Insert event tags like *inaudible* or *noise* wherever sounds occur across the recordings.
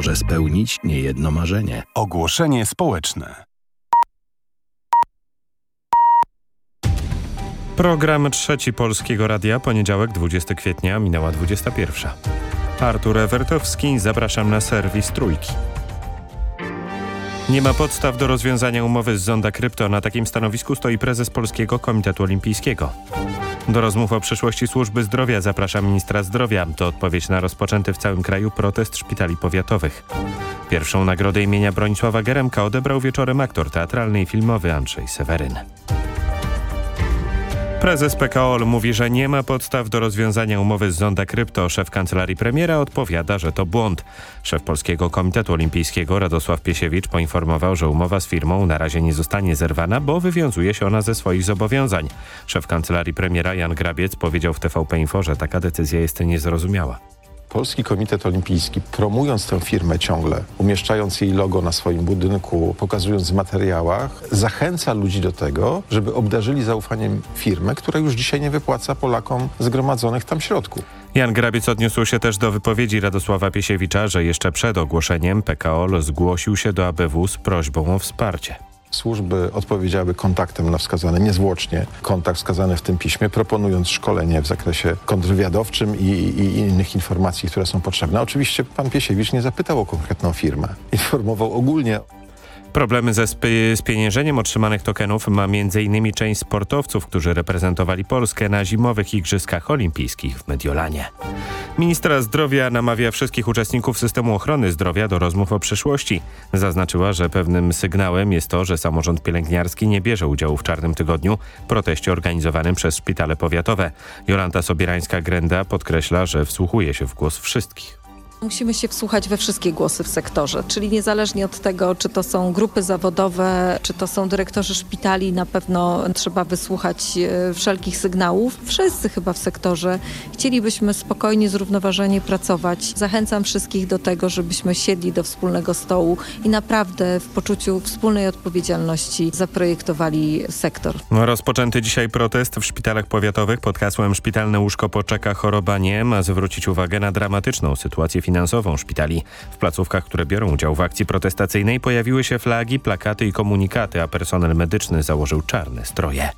może spełnić niejedno marzenie. Ogłoszenie społeczne. Program Trzeci Polskiego Radia, poniedziałek 20 kwietnia, minęła 21. Artur Ewertowski, zapraszam na serwis Trójki. Nie ma podstaw do rozwiązania umowy z Zonda Krypto. Na takim stanowisku stoi prezes Polskiego Komitetu Olimpijskiego. Do rozmów o przyszłości służby zdrowia zaprasza ministra zdrowia. To odpowiedź na rozpoczęty w całym kraju protest szpitali powiatowych. Pierwszą nagrodę imienia Bronisława Geremka odebrał wieczorem aktor teatralny i filmowy Andrzej Seweryn. Prezes PKOL mówi, że nie ma podstaw do rozwiązania umowy z Zonda Krypto. Szef kancelarii premiera odpowiada, że to błąd. Szef Polskiego Komitetu Olimpijskiego Radosław Piesiewicz poinformował, że umowa z firmą na razie nie zostanie zerwana, bo wywiązuje się ona ze swoich zobowiązań. Szef kancelarii premiera Jan Grabiec powiedział w TVP Info, że taka decyzja jest niezrozumiała. Polski Komitet Olimpijski, promując tę firmę ciągle, umieszczając jej logo na swoim budynku, pokazując w materiałach, zachęca ludzi do tego, żeby obdarzyli zaufaniem firmę, która już dzisiaj nie wypłaca Polakom zgromadzonych tam środków. Jan Grabiec odniósł się też do wypowiedzi Radosława Piesiewicza, że jeszcze przed ogłoszeniem PKOL zgłosił się do ABW z prośbą o wsparcie. Służby odpowiedziały kontaktem na wskazany, niezwłocznie kontakt wskazany w tym piśmie, proponując szkolenie w zakresie kontrwywiadowczym i, i innych informacji, które są potrzebne. Oczywiście pan Piesiewicz nie zapytał o konkretną firmę. Informował ogólnie Problemy ze spieniężeniem otrzymanych tokenów ma m.in. część sportowców, którzy reprezentowali Polskę na zimowych Igrzyskach Olimpijskich w Mediolanie. Ministra zdrowia namawia wszystkich uczestników systemu ochrony zdrowia do rozmów o przyszłości. Zaznaczyła, że pewnym sygnałem jest to, że samorząd pielęgniarski nie bierze udziału w Czarnym Tygodniu, proteście organizowanym przez szpitale powiatowe. Jolanta Sobierańska-Grenda podkreśla, że wsłuchuje się w głos wszystkich. Musimy się wsłuchać we wszystkie głosy w sektorze, czyli niezależnie od tego, czy to są grupy zawodowe, czy to są dyrektorzy szpitali, na pewno trzeba wysłuchać e, wszelkich sygnałów. Wszyscy chyba w sektorze chcielibyśmy spokojnie, zrównoważenie pracować. Zachęcam wszystkich do tego, żebyśmy siedli do wspólnego stołu i naprawdę w poczuciu wspólnej odpowiedzialności zaprojektowali sektor. Rozpoczęty dzisiaj protest w szpitalach powiatowych pod hasłem Szpitalne łóżko poczeka, choroba nie ma zwrócić uwagę na dramatyczną sytuację finansową szpitali. W placówkach, które biorą udział w akcji protestacyjnej pojawiły się flagi, plakaty i komunikaty, a personel medyczny założył czarne stroje.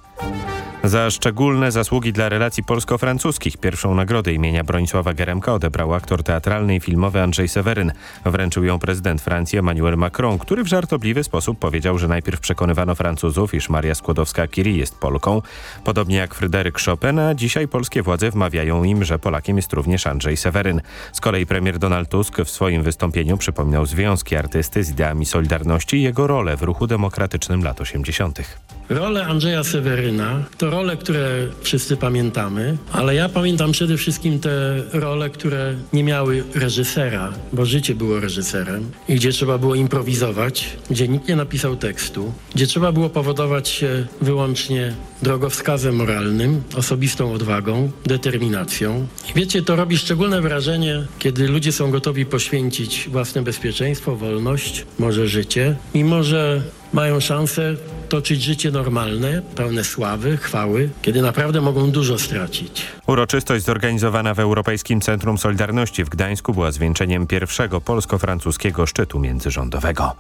Za szczególne zasługi dla relacji polsko-francuskich pierwszą nagrodę imienia Bronisława Geremka odebrał aktor teatralny i filmowy Andrzej Seweryn. Wręczył ją prezydent Francji Emmanuel Macron, który w żartobliwy sposób powiedział, że najpierw przekonywano Francuzów, iż Maria Skłodowska-Curie jest Polką. Podobnie jak Fryderyk Chopin, a dzisiaj polskie władze wmawiają im, że Polakiem jest również Andrzej Seweryn. Z kolei premier Donald Tusk w swoim wystąpieniu przypomniał związki artysty z ideami Solidarności i jego rolę w ruchu demokratycznym lat 80. Rolę Andrzeja Seweryna to role, które wszyscy pamiętamy, ale ja pamiętam przede wszystkim te role, które nie miały reżysera, bo życie było reżyserem i gdzie trzeba było improwizować, gdzie nikt nie napisał tekstu, gdzie trzeba było powodować się wyłącznie drogowskazem moralnym, osobistą odwagą, determinacją. Wiecie, to robi szczególne wrażenie, kiedy ludzie są gotowi poświęcić własne bezpieczeństwo, wolność, może życie, mimo że mają szansę toczyć życie normalne, pełne sławy, chwały, kiedy naprawdę mogą dużo stracić. Uroczystość zorganizowana w Europejskim Centrum Solidarności w Gdańsku była zwieńczeniem pierwszego polsko-francuskiego szczytu międzyrządowego.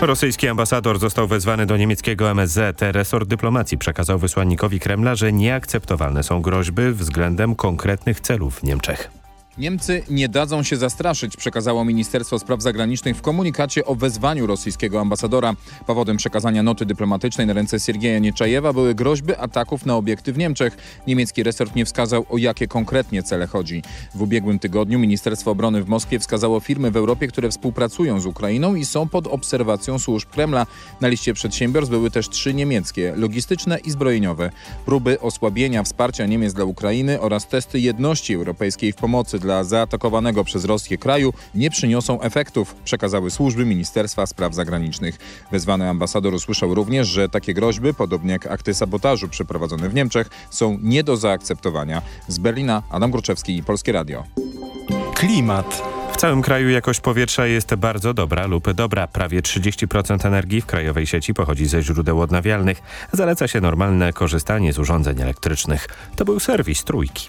Rosyjski ambasador został wezwany do niemieckiego MSZ. Resort dyplomacji przekazał wysłannikowi Kremla, że nieakceptowalne są groźby względem konkretnych celów w Niemczech. Niemcy nie dadzą się zastraszyć, przekazało Ministerstwo Spraw Zagranicznych w komunikacie o wezwaniu rosyjskiego ambasadora. Powodem przekazania noty dyplomatycznej na ręce Siergieja Nieczajewa były groźby ataków na obiekty w Niemczech. Niemiecki resort nie wskazał, o jakie konkretnie cele chodzi. W ubiegłym tygodniu Ministerstwo Obrony w Moskwie wskazało firmy w Europie, które współpracują z Ukrainą i są pod obserwacją służb Kremla. Na liście przedsiębiorstw były też trzy niemieckie, logistyczne i zbrojeniowe. Próby osłabienia wsparcia Niemiec dla Ukrainy oraz testy jedności europejskiej w pomocy dla zaatakowanego przez Rosję kraju nie przyniosą efektów, przekazały służby Ministerstwa Spraw Zagranicznych. Wezwany ambasador usłyszał również, że takie groźby, podobnie jak akty sabotażu przeprowadzone w Niemczech, są nie do zaakceptowania. Z Berlina Adam Gruczewski, Polskie Radio. Klimat. W całym kraju jakość powietrza jest bardzo dobra lub dobra. Prawie 30% energii w krajowej sieci pochodzi ze źródeł odnawialnych. Zaleca się normalne korzystanie z urządzeń elektrycznych. To był serwis Trójki.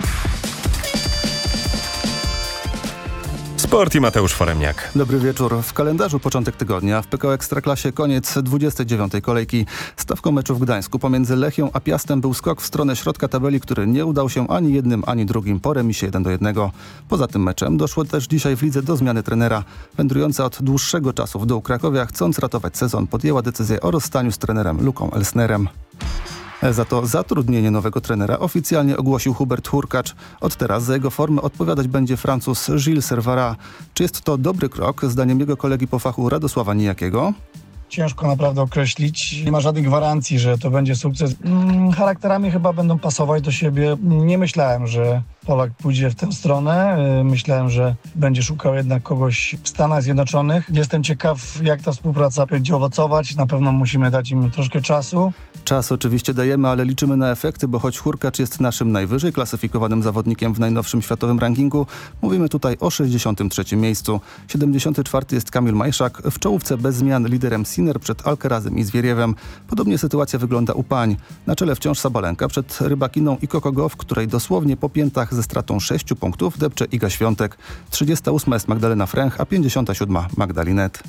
Sport i Mateusz Foremniak. Dobry wieczór. W kalendarzu początek tygodnia. W PKO Ekstraklasie koniec 29. kolejki. Stawką meczu w Gdańsku pomiędzy Lechią a Piastem był skok w stronę środka tabeli, który nie udał się ani jednym, ani drugim po remisie 1 do 1. Poza tym meczem doszło też dzisiaj w lidze do zmiany trenera. Wędrująca od dłuższego czasu w dół Krakowia, chcąc ratować sezon, podjęła decyzję o rozstaniu z trenerem Luką Elsnerem. Za to zatrudnienie nowego trenera oficjalnie ogłosił Hubert Hurkacz. Od teraz za jego formę odpowiadać będzie Francuz Gilles Servara. Czy jest to dobry krok, zdaniem jego kolegi po fachu Radosława Nijakiego? Ciężko naprawdę określić. Nie ma żadnych gwarancji, że to będzie sukces. Mm, charakterami chyba będą pasować do siebie. Nie myślałem, że Polak pójdzie w tę stronę. Y, myślałem, że będzie szukał jednak kogoś w Stanach Zjednoczonych. Jestem ciekaw, jak ta współpraca będzie owocować. Na pewno musimy dać im troszkę czasu. Czas oczywiście dajemy, ale liczymy na efekty, bo choć Hurkacz jest naszym najwyżej klasyfikowanym zawodnikiem w najnowszym światowym rankingu, mówimy tutaj o 63 miejscu. 74 jest Kamil Majszak, w czołówce bez zmian liderem Sinner przed Alkerazem i Zwieriewem. Podobnie sytuacja wygląda u pań. Na czele wciąż Sabalenka przed Rybakiną i Kokogo, w której dosłownie po piętach ze stratą 6 punktów depcze Iga Świątek. 38 jest Magdalena Fręch, a 57 Magdalinet.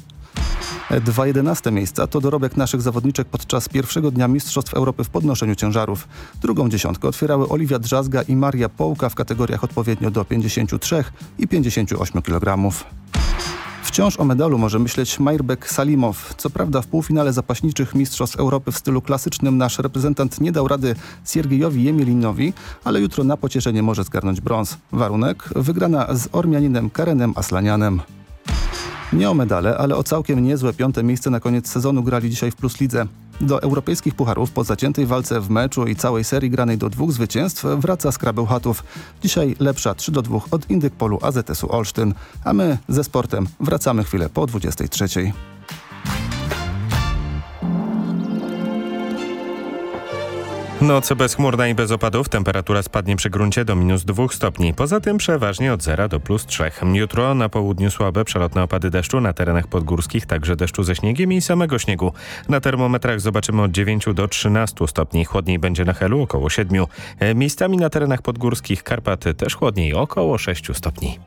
Dwa jedenaste miejsca to dorobek naszych zawodniczek podczas pierwszego dnia Mistrzostw Europy w podnoszeniu ciężarów. Drugą dziesiątkę otwierały Oliwia Drzazga i Maria Połka w kategoriach odpowiednio do 53 i 58 kg. Wciąż o medalu może myśleć Majrbek Salimow. Co prawda w półfinale zapaśniczych Mistrzostw Europy w stylu klasycznym nasz reprezentant nie dał rady Siergiejowi Jemielinowi, ale jutro na pocieszenie może zgarnąć brąz. Warunek wygrana z Ormianinem Karenem Aslanianem. Nie o medale, ale o całkiem niezłe piąte miejsce na koniec sezonu grali dzisiaj w Plus Lidze. Do europejskich pucharów po zaciętej walce w meczu i całej serii granej do dwóch zwycięstw wraca Skrabeł Chatów. Dzisiaj lepsza 3 do 2 od Indykpolu AZS-u Olsztyn, a my ze sportem wracamy chwilę po 23. Noc bezchmurna i bez opadów. Temperatura spadnie przy gruncie do minus 2 stopni. Poza tym przeważnie od 0 do plus 3. Jutro na południu słabe przelotne opady deszczu, na terenach podgórskich także deszczu ze śniegiem i samego śniegu. Na termometrach zobaczymy od 9 do 13 stopni. Chłodniej będzie na Helu około 7. E, miejscami na terenach podgórskich Karpaty też chłodniej około 6 stopni.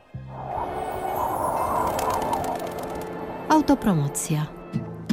Autopromocja.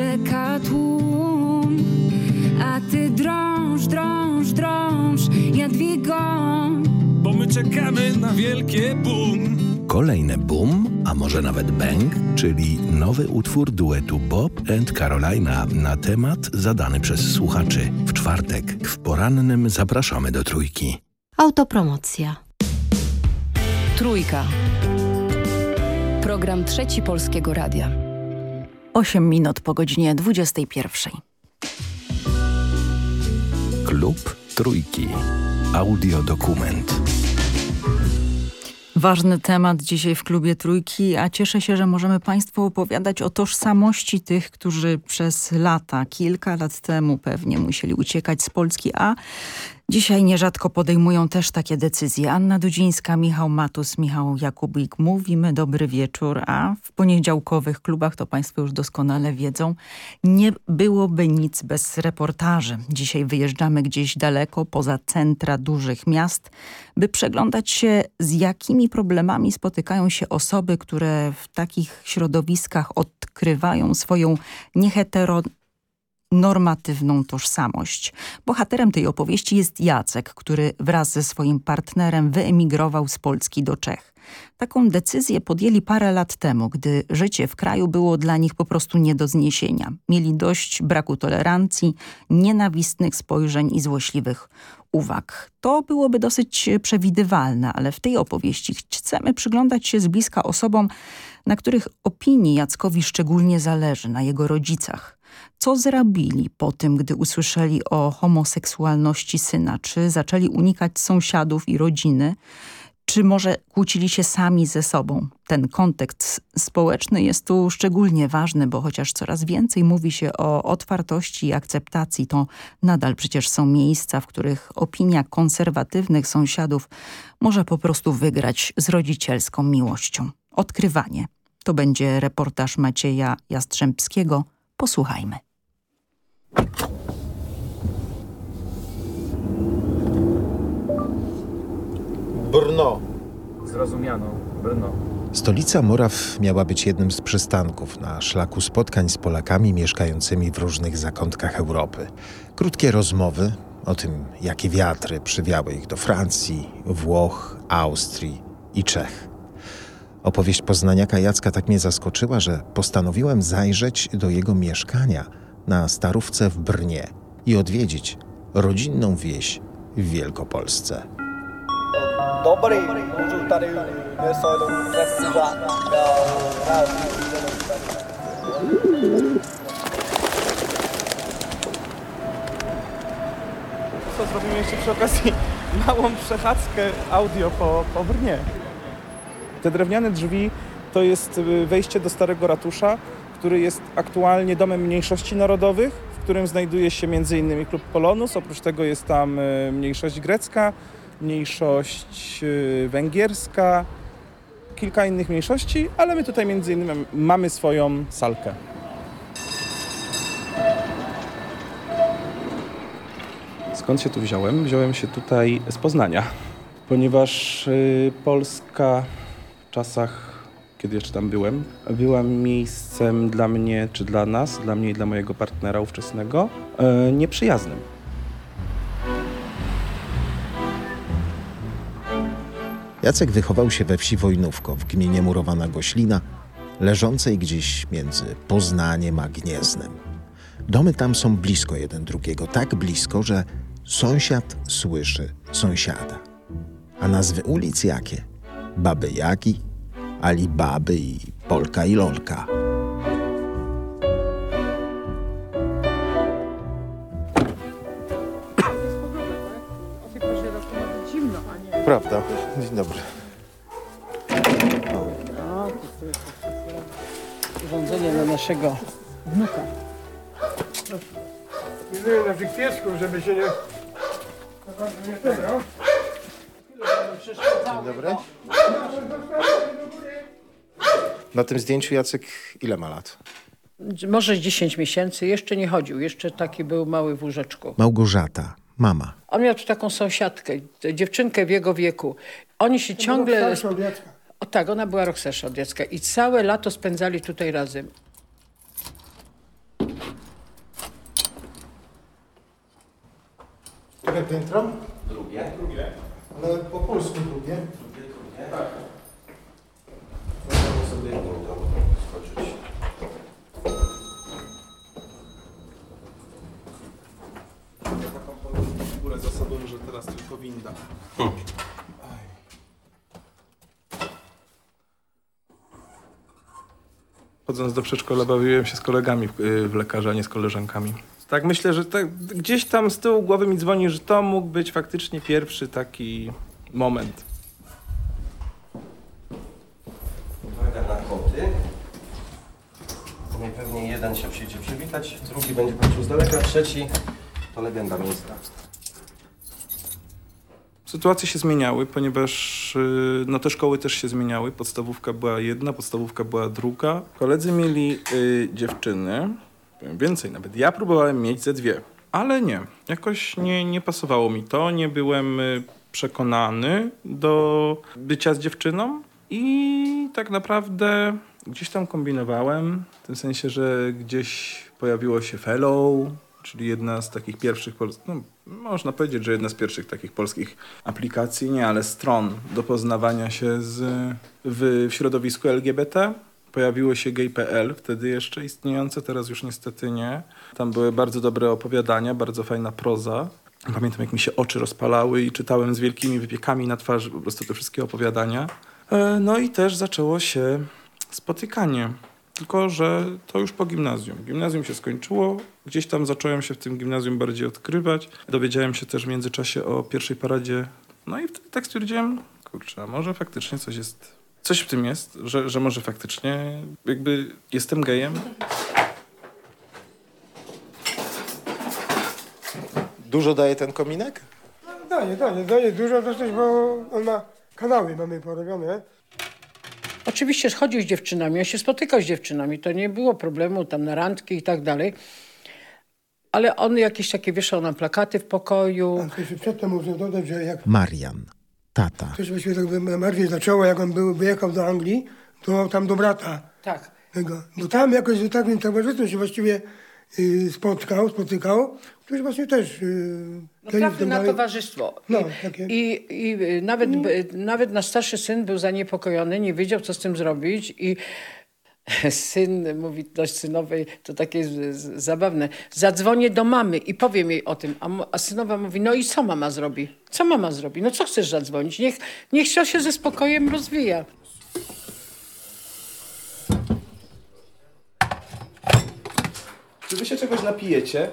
czeka tłum. A ty drąż, drąż, drąż, Jadwigo. Bo my czekamy na wielkie boom. Kolejne boom, a może nawet bang, czyli nowy utwór duetu Bob and Carolina na temat zadany przez słuchaczy. W czwartek w porannym zapraszamy do trójki. Autopromocja. Trójka. Program Trzeci Polskiego Radia. 8 minut po godzinie 21. Klub Trójki. Audiodokument. Ważny temat dzisiaj w klubie Trójki, a cieszę się, że możemy Państwu opowiadać o tożsamości tych, którzy przez lata, kilka lat temu pewnie musieli uciekać z Polski, a Dzisiaj nierzadko podejmują też takie decyzje. Anna Dudzińska, Michał Matus, Michał Jakubik. Mówimy dobry wieczór, a w poniedziałkowych klubach, to Państwo już doskonale wiedzą, nie byłoby nic bez reportaży. Dzisiaj wyjeżdżamy gdzieś daleko, poza centra dużych miast, by przeglądać się z jakimi problemami spotykają się osoby, które w takich środowiskach odkrywają swoją niehetero normatywną tożsamość. Bohaterem tej opowieści jest Jacek, który wraz ze swoim partnerem wyemigrował z Polski do Czech. Taką decyzję podjęli parę lat temu, gdy życie w kraju było dla nich po prostu nie do zniesienia. Mieli dość braku tolerancji, nienawistnych spojrzeń i złośliwych uwag. To byłoby dosyć przewidywalne, ale w tej opowieści chcemy przyglądać się z bliska osobom, na których opinii Jackowi szczególnie zależy, na jego rodzicach. Co zrobili po tym, gdy usłyszeli o homoseksualności syna? Czy zaczęli unikać sąsiadów i rodziny? Czy może kłócili się sami ze sobą? Ten kontekst społeczny jest tu szczególnie ważny, bo chociaż coraz więcej mówi się o otwartości i akceptacji, to nadal przecież są miejsca, w których opinia konserwatywnych sąsiadów może po prostu wygrać z rodzicielską miłością. Odkrywanie. To będzie reportaż Macieja Jastrzębskiego. Posłuchajmy. Brno. Zrozumiano. Brno. Stolica Moraw miała być jednym z przystanków na szlaku spotkań z Polakami mieszkającymi w różnych zakątkach Europy. Krótkie rozmowy o tym, jakie wiatry przywiały ich do Francji, Włoch, Austrii i Czech. Opowieść poznaniaka Jacka tak mnie zaskoczyła, że postanowiłem zajrzeć do jego mieszkania na Starówce w Brnie i odwiedzić rodzinną wieś w Wielkopolsce. Dobry, Co zrobimy jeszcze przy okazji małą przechadzkę audio po, po Brnie. Te drewniane drzwi to jest y, wejście do Starego Ratusza, który jest aktualnie domem mniejszości narodowych, w którym znajduje się m.in. klub Polonus. Oprócz tego jest tam y, mniejszość grecka, mniejszość y, węgierska, kilka innych mniejszości, ale my tutaj między innymi mamy swoją salkę. Skąd się tu wziąłem? Wziąłem się tutaj z Poznania, ponieważ Polska czasach, kiedy jeszcze tam byłem, była miejscem dla mnie, czy dla nas, dla mnie i dla mojego partnera ówczesnego, y, nieprzyjaznym. Jacek wychował się we wsi Wojnówko w gminie Murowana Goślina, leżącej gdzieś między Poznaniem a Gnieznem. Domy tam są blisko jeden drugiego, tak blisko, że sąsiad słyszy sąsiada. A nazwy ulic jakie? Baby Jaki, Alibaby i Polka i Lolka. Prawda. Dzień dobry. Urządzenie dla naszego wnuka. Mówiłem na Wikwiecku, żeby się nie... Dzień dobry. Na tym zdjęciu Jacek ile ma lat? Może 10 miesięcy, jeszcze nie chodził, jeszcze taki był mały w łóżeczku. Małgorzata, mama. On miał tu taką sąsiadkę, dziewczynkę w jego wieku. Oni się ciągle... Od Jacka. O tak, ona była rok starsza od dziecka i całe lato spędzali tutaj razem. Które piętro? Drugie. Drugie. Ale po polsku drugie. Drugie, drugie. Tak. Możemy sobie tam skoczyć. Taką figurę za sobą, że teraz tylko winda. Chodząc do przedszkola bawiłem się z kolegami w, y, w lekarza, a nie z koleżankami. Tak myślę, że tak, gdzieś tam z tyłu głowy mi dzwoni, że to mógł być faktycznie pierwszy taki moment. Uwaga na koty. Najpewniej jeden się przyjdzie przywitać, drugi będzie patrzył z daleka, trzeci to legenda miejsca. Sytuacje się zmieniały, ponieważ y, no, te szkoły też się zmieniały. Podstawówka była jedna, podstawówka była druga. Koledzy mieli y, dziewczyny, powiem więcej, nawet ja próbowałem mieć ze dwie, ale nie. Jakoś nie, nie pasowało mi to, nie byłem y, przekonany do bycia z dziewczyną i tak naprawdę gdzieś tam kombinowałem, w tym sensie, że gdzieś pojawiło się fellow, czyli jedna z takich pierwszych, no, można powiedzieć, że jedna z pierwszych takich polskich aplikacji, nie, ale stron do poznawania się z, w, w środowisku LGBT. Pojawiło się gay.pl, wtedy jeszcze istniejące, teraz już niestety nie. Tam były bardzo dobre opowiadania, bardzo fajna proza. Pamiętam, jak mi się oczy rozpalały i czytałem z wielkimi wypiekami na twarzy po prostu te wszystkie opowiadania. E, No i też zaczęło się spotykanie. Tylko, że to już po gimnazjum. Gimnazjum się skończyło, gdzieś tam zacząłem się w tym gimnazjum bardziej odkrywać. Dowiedziałem się też w międzyczasie o pierwszej paradzie. No i wtedy tak stwierdziłem, kurczę, a może faktycznie coś jest, coś w tym jest, że, że może faktycznie jakby jestem gejem. Dużo daje ten kominek? Daje, daje, daje dużo dosyć, bo on ma kanały mamy porobione. Oczywiście chodził z dziewczynami, on się spotykał z dziewczynami, to nie było problemu tam na randki i tak dalej. Ale on jakieś takie wieszał nam plakaty w pokoju. A jeszcze przedtem muszę dodać, że jak Marian, tata. ktoś by się tak bardziej zaczęło, jak on był, wyjechał do Anglii, to tam do brata. Tak. Tego. Bo tam jakoś z takim towarzystwem się właściwie y, spotkał, spotykał, którzy właśnie też... Y, No, trafił na towarzystwo. No, I, takie. i, i y, nawet, b- nawet nasz starszy syn był zaniepokojony, nie wiedział, co z tym zrobić i *laughs* syn mówi dość synowej, to takie z, z, zabawne, zadzwonię do mamy i powiem jej o tym, a, a synowa mówi, no i co mama zrobi? Co mama zrobi? No co chcesz zadzwonić? Niech, niech się się ze spokojem rozwija. Czy wy się czegoś napijecie?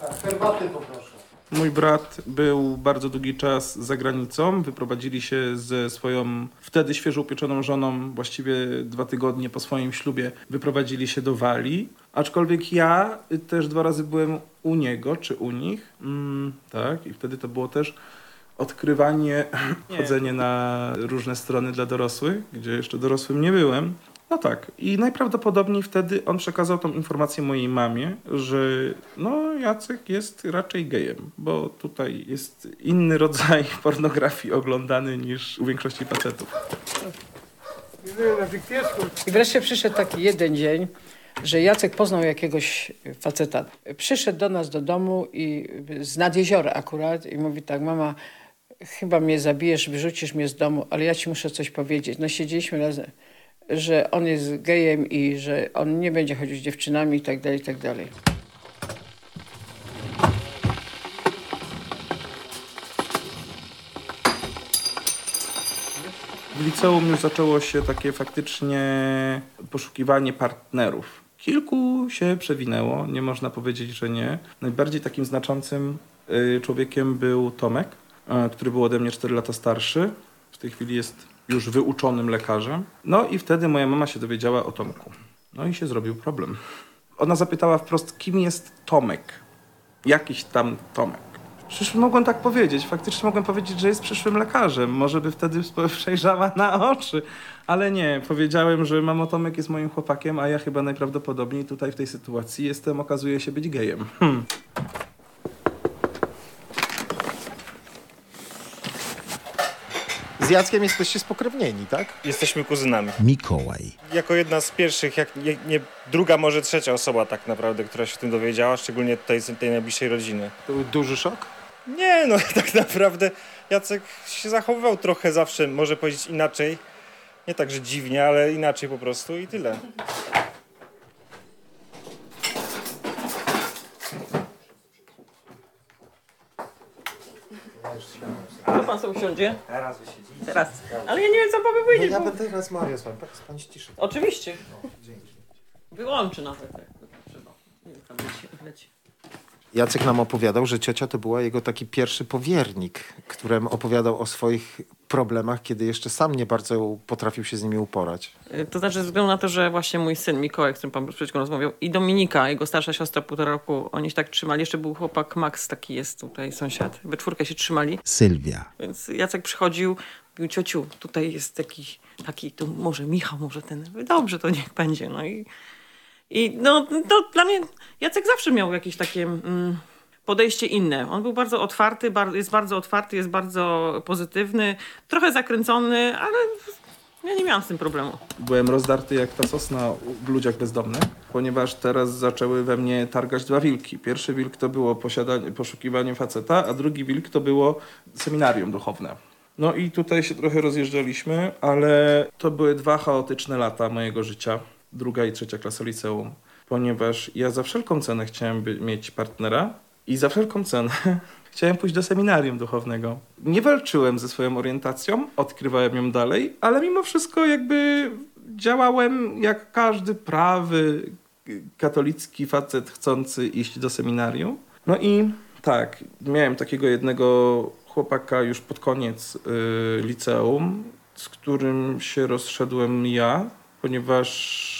Tak, herbaty poproszę. Mój brat był bardzo długi czas za granicą. Wyprowadzili się ze swoją wtedy świeżo upieczoną żoną, właściwie dwa tygodnie po swoim ślubie, wyprowadzili się do Walii. Aczkolwiek ja też dwa razy byłem u niego czy u nich. Mm, tak, i wtedy to było też odkrywanie, *clears throat* chodzenie na różne strony dla dorosłych, gdzie jeszcze dorosłym nie byłem. No tak. I najprawdopodobniej wtedy on przekazał tą informację mojej mamie, że no Jacek jest raczej gejem, bo tutaj jest inny rodzaj *laughs* pornografii oglądany niż u większości facetów. I wreszcie przyszedł taki jeden dzień, że Jacek poznał jakiegoś faceta. Przyszedł do nas do domu i z nad jeziora akurat i mówi tak, mama, chyba mnie zabijesz, wyrzucisz mnie z domu, ale ja ci muszę coś powiedzieć. No siedzieliśmy razem, że on jest gejem i że on nie będzie chodził z dziewczynami i tak dalej, i tak. W liceum już zaczęło się takie faktycznie poszukiwanie partnerów. Kilku się przewinęło, nie można powiedzieć, że nie. Najbardziej takim znaczącym y, człowiekiem był Tomek, który był ode mnie 4 lata starszy. W tej chwili jest już wyuczonym lekarzem. No i wtedy moja mama się dowiedziała o Tomku. No i się zrobił problem. Ona zapytała wprost, kim jest Tomek? Jakiś tam Tomek. Przecież mogłem tak powiedzieć. Faktycznie mogłem powiedzieć, że jest przyszłym lekarzem. Może by wtedy *laughs* przejrzała na oczy. Ale nie, powiedziałem, że mamo Tomek jest moim chłopakiem, a ja chyba najprawdopodobniej tutaj w tej sytuacji jestem, okazuje się być gejem. Hmm. Z Jackiem jesteście spokrewnieni, tak? Jesteśmy kuzynami. Mikołaj. Jako jedna z pierwszych, jak nie, nie druga, może trzecia osoba tak naprawdę, która się o tym dowiedziała, szczególnie tutaj z tej najbliższej rodziny. To był duży szok? Nie, no *laughs* tak naprawdę Jacek się zachowywał trochę zawsze, może powiedzieć inaczej. Nie tak, że dziwnie, ale inaczej po prostu i tyle. To pan sobie usiądzie? Teraz wy siedzicie. Teraz. Ale ja nie wiem, co pan powiedzieć. No ja bo- będę rozmawiał z panem. Pan ściszy. Oczywiście. No, dzięki. Wyłączy nawet. jak trzeba. Nie wiem, tam leci, leci. Jacek nam opowiadał, że ciocia to była jego taki pierwszy powiernik, któremu opowiadał o swoich problemach, kiedy jeszcze sam nie bardzo potrafił się z nimi uporać. Y, To znaczy, ze względu na to, że właśnie mój syn Mikołaj, z którym pan przed chwilą rozmawiał, i Dominika, jego starsza siostra, półtora roku, oni się tak trzymali. Jeszcze był chłopak Max, taki jest tutaj sąsiad. We czwórkę się trzymali. Sylwia. Więc Jacek przychodził, mówił, ciociu, tutaj jest taki, taki, tu może Michał, może ten. Dobrze, to niech będzie. No i, i no, to dla mnie Jacek zawsze miał jakieś takie mm, podejście inne. On był bardzo otwarty, jest bardzo otwarty, jest bardzo pozytywny, trochę zakręcony, ale ja nie miałam z tym problemu. Byłem rozdarty jak ta sosna w ludziach bezdomnych, ponieważ teraz zaczęły we mnie targać dwa wilki. Pierwszy wilk to było poszukiwanie faceta, a drugi wilk to było seminarium duchowne. No i tutaj się trochę rozjeżdżaliśmy, ale to były dwa chaotyczne lata mojego życia, druga i trzecia klasa liceum, ponieważ ja za wszelką cenę chciałem mieć partnera i za wszelką cenę *laughs* chciałem pójść do seminarium duchownego. Nie walczyłem ze swoją orientacją, odkrywałem ją dalej, ale mimo wszystko jakby działałem jak każdy prawy katolicki facet chcący iść do seminarium. No i tak, miałem takiego jednego chłopaka już pod koniec y, liceum, z którym się rozszedłem ja, ponieważ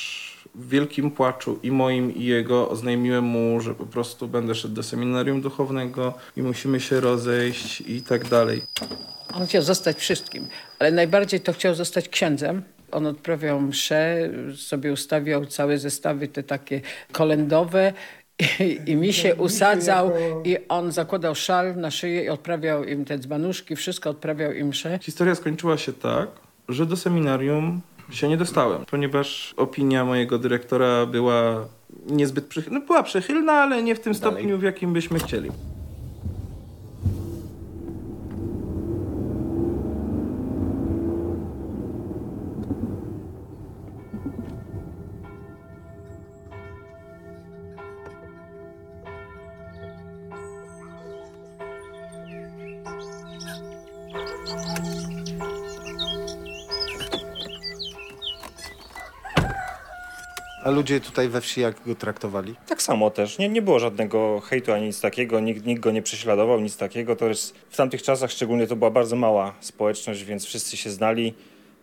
wielkim płaczu i moim i jego oznajmiłem mu, że po prostu będę szedł do seminarium duchownego i musimy się rozejść i tak dalej. On chciał zostać wszystkim, ale najbardziej to chciał zostać księdzem. On odprawiał msze, sobie ustawiał całe zestawy te takie kolendowe i, i mi się usadzał i on zakładał szal na szyję i odprawiał im te dzbanuszki, wszystko odprawiał im msze. Historia skończyła się tak, że do seminarium się nie dostałem, ponieważ opinia mojego dyrektora była niezbyt przychylna. No, była przychylna, ale nie w tym stopniu, w jakim byśmy chcieli. Ludzie tutaj we wsi jak go traktowali? Tak samo też. Nie, nie było żadnego hejtu ani nic takiego, nikt, nikt go nie prześladował, nic takiego. To jest, w tamtych czasach szczególnie to była bardzo mała społeczność, więc wszyscy się znali.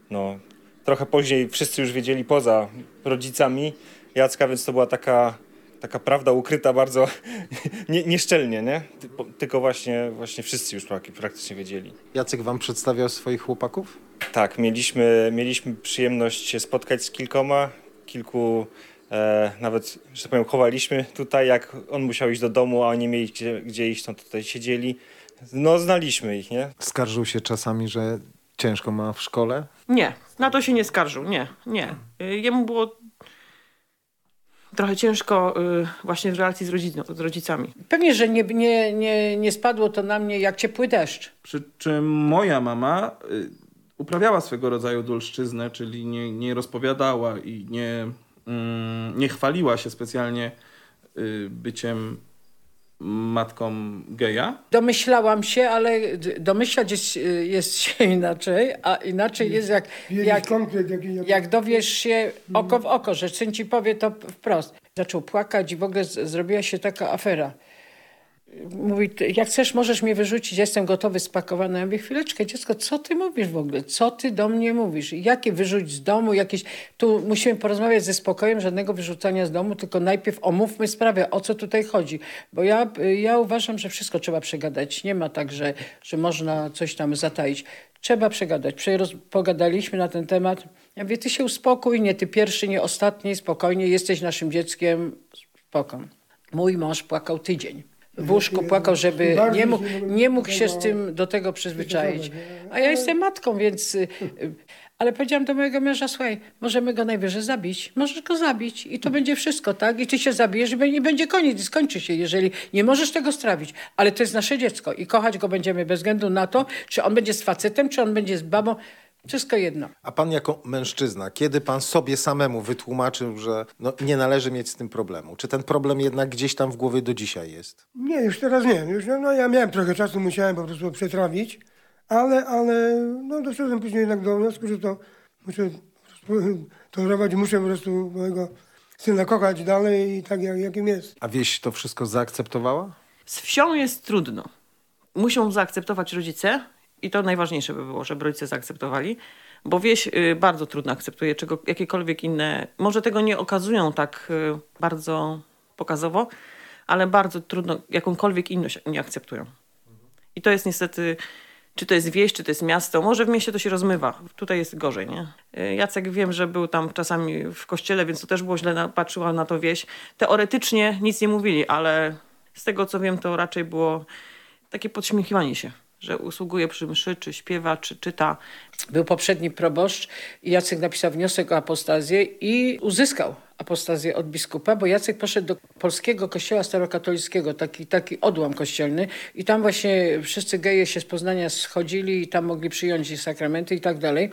No, trochę później wszyscy już wiedzieli poza rodzicami Jacka, więc to była taka, taka prawda ukryta bardzo *laughs* nie, nieszczelnie, nie? Tylko właśnie, właśnie wszyscy już praktycznie wiedzieli. Jacek wam przedstawiał swoich chłopaków? Tak, mieliśmy, mieliśmy przyjemność się spotkać z kilkoma kilku e, nawet, że tak powiem, chowaliśmy tutaj, jak on musiał iść do domu, a oni mieli gdzie, gdzie iść, to tutaj siedzieli. No, znaliśmy ich, nie? Skarżył się czasami, że ciężko ma w szkole? Nie, na to się nie skarżył, nie, nie. Y, jemu było trochę ciężko y, właśnie w relacji z, z rodzicami. Pewnie, że nie, nie, nie, nie spadło to na mnie jak ciepły deszcz. Przy czym moja mama y, uprawiała swego rodzaju dulszczyznę, czyli nie, nie rozpowiadała i nie, mm, nie chwaliła się specjalnie y, byciem matką geja? Domyślałam się, ale domyślać jest, jest się *laughs* inaczej, a inaczej jest jak, jak, jak dowiesz się oko w oko, że syn ci powie to wprost. Zaczął płakać i w ogóle zrobiła się taka afera mówi, jak chcesz, możesz mnie wyrzucić, jestem gotowy, spakowany. Ja mówię, chwileczkę, dziecko, co ty mówisz w ogóle? Co ty do mnie mówisz? Jakie wyrzuć z domu? Jakieś... Tu musimy porozmawiać ze spokojem, żadnego wyrzucania z domu, tylko najpierw omówmy sprawę, o co tutaj chodzi. Bo ja, ja uważam, że wszystko trzeba przegadać. Nie ma tak, że, że można coś tam zataić. Trzeba przegadać. Przeroz... Pogadaliśmy na ten temat. Ja mówię, ty się uspokój, nie ty pierwszy, nie ostatni, spokojnie, jesteś naszym dzieckiem, spokoj. Mój mąż płakał tydzień w łóżku płakał, żeby nie mógł, nie mógł się z tym do tego przyzwyczaić. A ja jestem matką, więc... Y, ale powiedziałam do mojego męża, słuchaj, możemy go najwyżej zabić. Możesz go zabić i to będzie wszystko, tak? I ty się zabijesz i będzie koniec, i skończy się, jeżeli nie możesz tego strawić. Ale to jest nasze dziecko i kochać go będziemy bez względu na to, czy on będzie z facetem, czy on będzie z babą. Wszystko jedno. A pan jako mężczyzna, kiedy pan sobie samemu wytłumaczył, że no, nie należy mieć z tym problemu? Czy ten problem jednak gdzieś tam w głowie do dzisiaj jest? Nie, już teraz nie. Już, no, no ja miałem trochę czasu, musiałem po prostu przetrawić, ale, ale no, doszedłem później jednak do wniosku, że to muszę *laughs* tolerować, muszę po prostu mojego syna kochać dalej i tak jak, jakim jest. A wieś to wszystko zaakceptowała? Z wsią jest trudno. Muszą zaakceptować rodzice, i to najważniejsze by było, żeby rodzice zaakceptowali, bo wieś y, bardzo trudno akceptuje czego, jakiekolwiek inne, może tego nie okazują tak y, bardzo pokazowo, ale bardzo trudno jakąkolwiek inność nie akceptują. I to jest niestety, czy to jest wieś, czy to jest miasto, może w mieście to się rozmywa, tutaj jest gorzej, nie? Y, Jacek wiem, że był tam czasami w kościele, więc to też było źle, patrzyła na to wieś. Teoretycznie nic nie mówili, ale z tego co wiem, to raczej było takie podśmiechiwanie się że usługuje przy mszy, czy śpiewa, czy czyta. Był poprzedni proboszcz i Jacek napisał wniosek o apostazję i uzyskał apostazję od biskupa, bo Jacek poszedł do polskiego kościoła starokatolickiego, taki, taki odłam kościelny i tam właśnie wszyscy geje się z Poznania schodzili i tam mogli przyjąć sakramenty i tak dalej.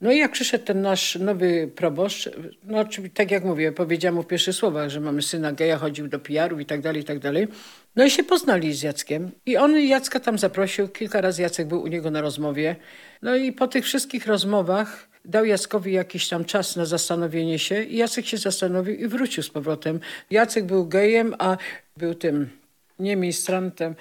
No i jak przyszedł ten nasz nowy proboszcz, no tak jak mówię, powiedziałam mu w pierwszych słowach, że mamy syna geja, chodził do PR-ów i tak dalej, i tak dalej. No i się poznali z Jackiem. I on Jacka tam zaprosił. Kilka razy Jacek był u niego na rozmowie. No i po tych wszystkich rozmowach dał Jackowi jakiś tam czas na zastanowienie się i Jacek się zastanowił i wrócił z powrotem. Jacek był gejem, a był tym nie ministrantem,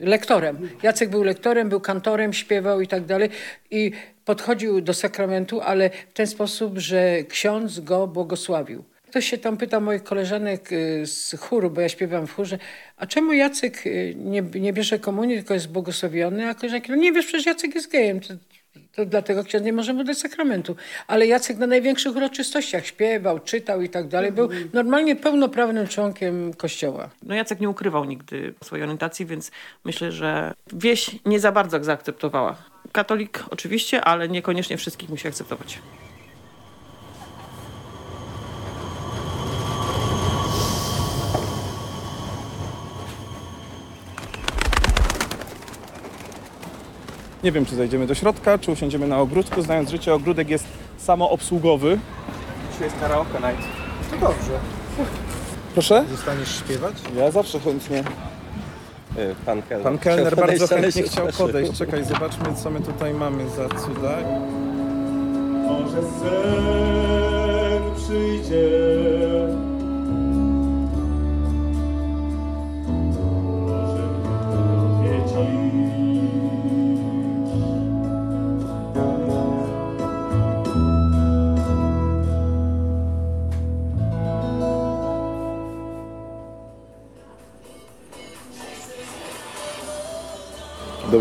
lektorem. Jacek był lektorem, był kantorem, śpiewał i tak dalej. I podchodził do sakramentu, ale w ten sposób, że ksiądz go błogosławił. Ktoś się tam pyta moich koleżanek y, z chóru, bo ja śpiewam w chórze, a czemu Jacek y, nie, nie bierze komunii, tylko jest błogosławiony? A koleżanki, no nie wiesz, przecież Jacek jest gejem. To, to dlatego ksiądz nie może mu dać sakramentu. Ale Jacek na największych uroczystościach śpiewał, czytał i tak dalej. Był normalnie pełnoprawnym członkiem kościoła. No Jacek nie ukrywał nigdy swojej orientacji, więc myślę, że wieś nie za bardzo zaakceptowała. Katolik oczywiście, ale niekoniecznie wszystkich musi akceptować. Nie wiem, czy zajdziemy do środka, czy usiądziemy na ogródku. Znając życie, ogródek jest samoobsługowy. Dzisiaj jest karaoke night. To dobrze. Proszę? Zostaniesz śpiewać? Ja zawsze chętnie. Pan kelner. Pan kelner Chciał bardzo podejść, ale chętnie się chciał podejść. Czekaj, zobaczmy, co my tutaj mamy za cuda. Może sen przyjdzie.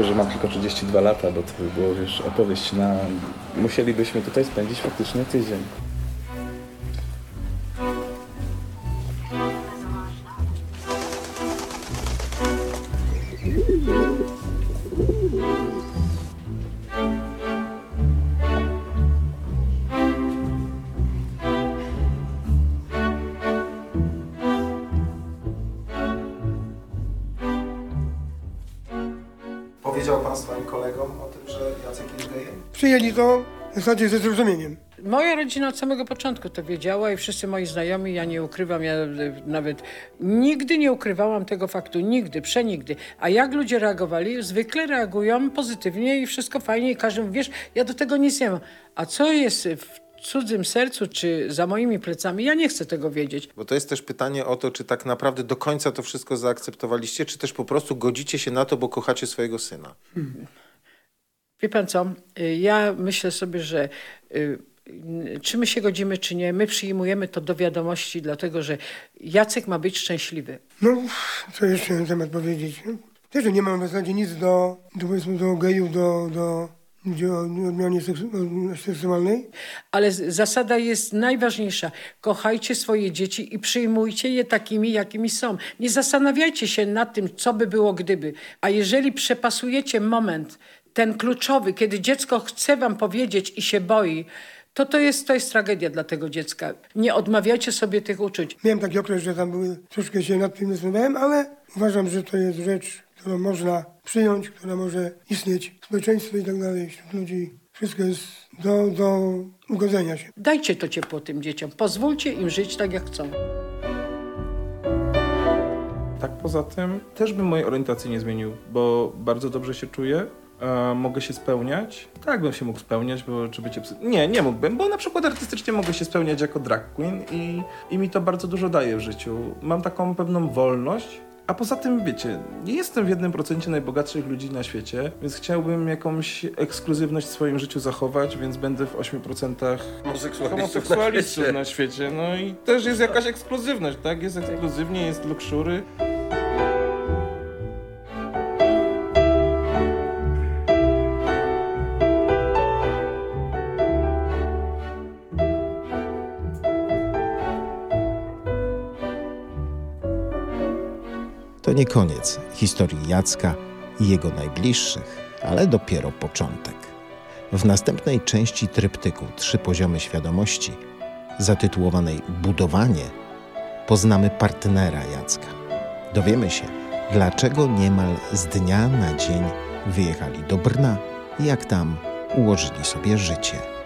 Że mam tylko 32 lata, bo to by było, wiesz, opowieść na... Musielibyśmy tutaj spędzić faktycznie tydzień. Zasadzie ze zrozumieniem. Moja rodzina od samego początku to wiedziała i wszyscy moi znajomi, ja nie ukrywam, ja e, nawet nigdy nie ukrywałam tego faktu, nigdy, przenigdy. A jak ludzie reagowali? Zwykle reagują pozytywnie i wszystko fajnie i każdy mówi, wiesz, ja do tego nic nie mam. A co jest w cudzym sercu czy za moimi plecami, ja nie chcę tego wiedzieć. Bo to jest też pytanie o to, czy tak naprawdę do końca to wszystko zaakceptowaliście, czy też po prostu godzicie się na to, bo kochacie swojego syna. Wie pan co, y, ja myślę sobie, że y, czy my się godzimy, czy nie, my przyjmujemy to do wiadomości, dlatego że Jacek ma być szczęśliwy. No, co jeszcze na ten temat powiedzieć? Też nie mam w zasadzie nic do, do, do gejów, do, do ludzi o odmianie seksualnej. Ale zasada jest najważniejsza. Kochajcie swoje dzieci i przyjmujcie je takimi, jakimi są. Nie zastanawiajcie się nad tym, co by było gdyby. A jeżeli przepasujecie moment, ten kluczowy, kiedy dziecko chce wam powiedzieć i się boi, to to jest, to jest tragedia dla tego dziecka. Nie odmawiajcie sobie tych uczuć. Miałem taki okres, że tam były, troszkę się nad tym zastanawiałem, ale uważam, że to jest rzecz, którą można przyjąć, która może istnieć w społeczeństwie i tak dalej, wśród ludzi. Wszystko jest do, do ugodzenia się. Dajcie to ciepło tym dzieciom. Pozwólcie im żyć tak, jak chcą. Tak poza tym też bym mojej orientacji nie zmienił, bo bardzo dobrze się czuję. E, mogę się spełniać. Tak bym się mógł spełniać, bo czy bycie psy... Nie, nie mógłbym, bo na przykład artystycznie mogę się spełniać jako drag queen i, i mi to bardzo dużo daje w życiu. Mam taką pewną wolność. A poza tym, wiecie, nie jestem w jednym procencie najbogatszych ludzi na świecie, więc chciałbym jakąś ekskluzywność w swoim życiu zachować, więc będę w 8% Homoseksualistów homoseksualistów na świecie. na świecie. No i też jest jakaś ekskluzywność, tak? Jest ekskluzywnie, jest luksury. Nie koniec historii Jacka i jego najbliższych, ale dopiero początek. W następnej części tryptyku Trzy poziomy świadomości, zatytułowanej Budowanie, poznamy partnera Jacka. Dowiemy się, dlaczego niemal z dnia na dzień wyjechali do Brna i jak tam ułożyli sobie życie.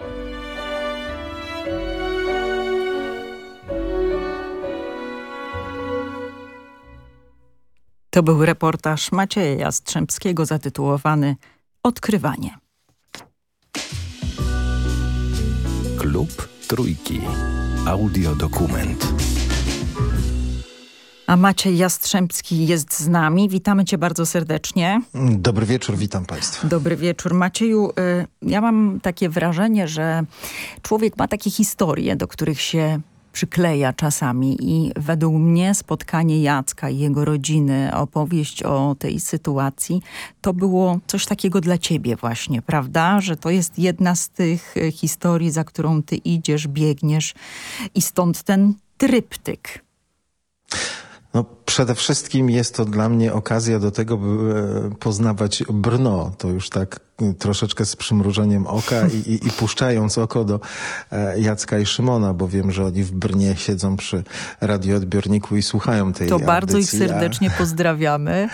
To był reportaż Macieja Jastrzębskiego zatytułowany Odkrywanie. Klub Trójki. Audiodokument. A Maciej Jastrzębski jest z nami. Witamy cię bardzo serdecznie. Dobry wieczór, witam państwa. Dobry wieczór. Macieju, y, ja mam takie wrażenie, że człowiek ma takie historie, do których się przykleja czasami i według mnie spotkanie Jacka i jego rodziny, opowieść o tej sytuacji, to było coś takiego dla ciebie właśnie, prawda? Że to jest jedna z tych y, historii, za którą ty idziesz, biegniesz i stąd ten tryptyk. No, przede wszystkim jest to dla mnie okazja do tego, by e, poznawać Brno. To już tak e, troszeczkę z przymrużeniem oka i, i, i puszczając oko do e, Jacka i Szymona, bo wiem, że oni w Brnie siedzą przy radioodbiorniku i słuchają tej To bardzo ich audycji, serdecznie pozdrawiamy.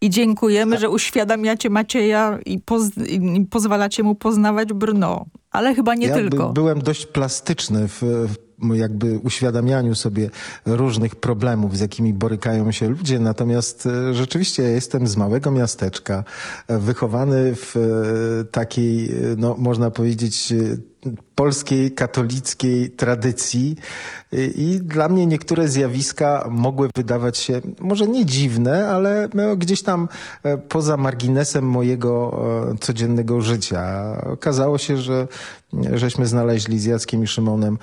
I dziękujemy, że uświadamiacie Macieja i, poz i pozwalacie mu poznawać Brno. Ale chyba nie ja tylko. By, byłem dość plastyczny w, w jakby uświadamianiu sobie różnych problemów, z jakimi borykają się ludzie. Natomiast e, rzeczywiście ja jestem z małego miasteczka, e, wychowany w e, takiej, no można powiedzieć, polskiej katolickiej tradycji i dla mnie niektóre zjawiska mogły wydawać się może nie dziwne, ale no, gdzieś tam poza marginesem mojego codziennego życia. Okazało się, że żeśmy znaleźli z Jackiem i Szymonem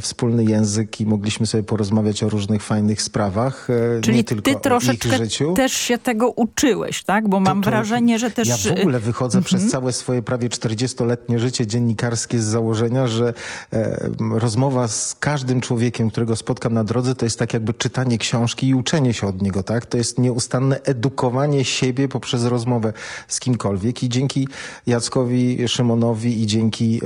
wspólny język i mogliśmy sobie porozmawiać o różnych fajnych sprawach, Czyli nie tylko ty troszeczkę też się tego uczyłeś, tak? Bo mam to, wrażenie, że też... Ja w ogóle wychodzę Mhm. przez całe swoje prawie 40-letnie życie dziennikarskie z założenia, że rozmowa z każdym człowiekiem, którego spotkam na drodze, to jest tak jakby czytanie książki i uczenie się od niego, tak? To jest nieustanne edukowanie siebie poprzez rozmowę z kimkolwiek i dzięki Jackowi, Szymonowi i dzięki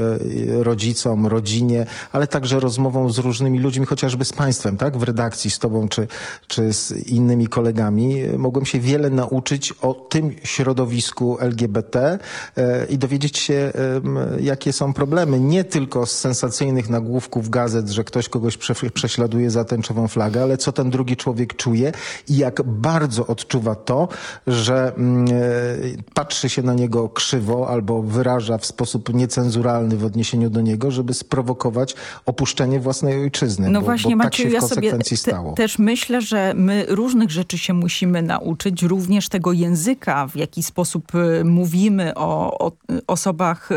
e, rodzicom, rodzinie, ale także rozmową z różnymi ludźmi, chociażby z państwem, tak? W redakcji z tobą czy, czy z innymi kolegami, e, mogłem się wiele nauczyć o tym środowisku LGBT e, i dowiedzieć się, jakie są problemy. Nie tylko z sensacyjnych nagłówków gazet, że ktoś kogoś prze, prześladuje za tęczową flagę, ale co ten drugi człowiek czuje i jak bardzo odczuwa to, że mm, e, patrzy się na niego krzywo albo wyraża w sposób niecenzuralny w odniesieniu do niego, żeby sprowokować opuszczenie własnej ojczyzny. No bo, właśnie, bo tak w ja sobie te, stało. też myślę, że my różnych rzeczy się musimy nauczyć, również tego języka, w jaki sposób y, mówimy o, o osobach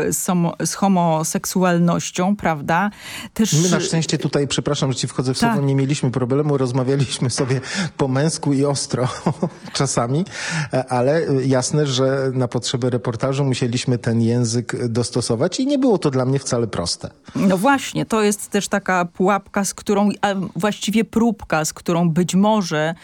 z, homo, homoseksualnością, prawda? Też... My na szczęście tutaj, przepraszam, że ci wchodzę w Tak. słowo, nie mieliśmy problemu, rozmawialiśmy sobie po męsku i ostro *laughs* czasami, e, ale jasne, że na potrzeby reportażu musieliśmy ten język dostosować i nie było to dla mnie wcale proste. No właśnie, to jest też taka pułapka, z którą, a właściwie próbka, z którą być może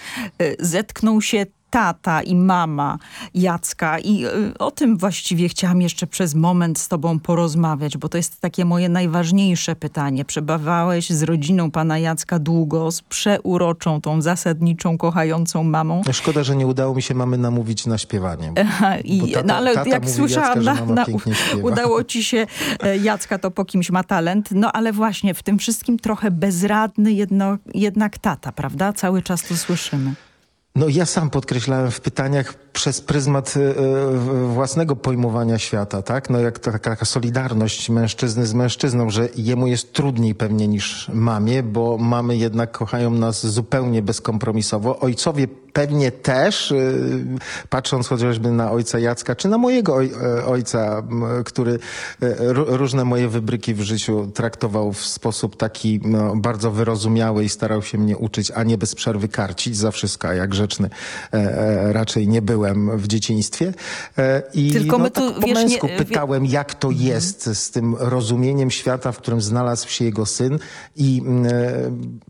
y, zetkną się tata i mama Jacka i y, o tym właściwie chciałam jeszcze przez moment z tobą porozmawiać, bo to jest takie moje najważniejsze pytanie. Przebywałeś z rodziną pana Jacka długo, z przeuroczą, tą zasadniczą, kochającą mamą. No Szkoda, że nie udało mi się mamy namówić na śpiewanie. *laughs* I, tata- no ale jak słyszałam, Jacka, na, na, udało ci się e, Jacka, to po kimś ma talent. No ale właśnie w tym wszystkim trochę bezradny jedno, jednak tata, prawda? Cały czas to słyszymy. No ja sam podkreślałem w pytaniach przez pryzmat e, e, własnego pojmowania świata, tak? No jak taka, taka solidarność mężczyzny z mężczyzną, że jemu jest trudniej pewnie niż mamie, bo mamy jednak kochają nas zupełnie bezkompromisowo. Ojcowie pewnie też, e, patrząc chociażby na ojca Jacka, czy na mojego oj, e, ojca, który e, ró- różne moje wybryki w życiu traktował w sposób taki no, bardzo wyrozumiały i starał się mnie uczyć, a nie bez przerwy karcić za wszystko, a jak grzeczny e, raczej nie byłem w dzieciństwie. I Tylko no, my tu, tak po wiesz, nie- męsku wie- pytałem, jak to jest z tym rozumieniem świata, w którym znalazł się jego syn i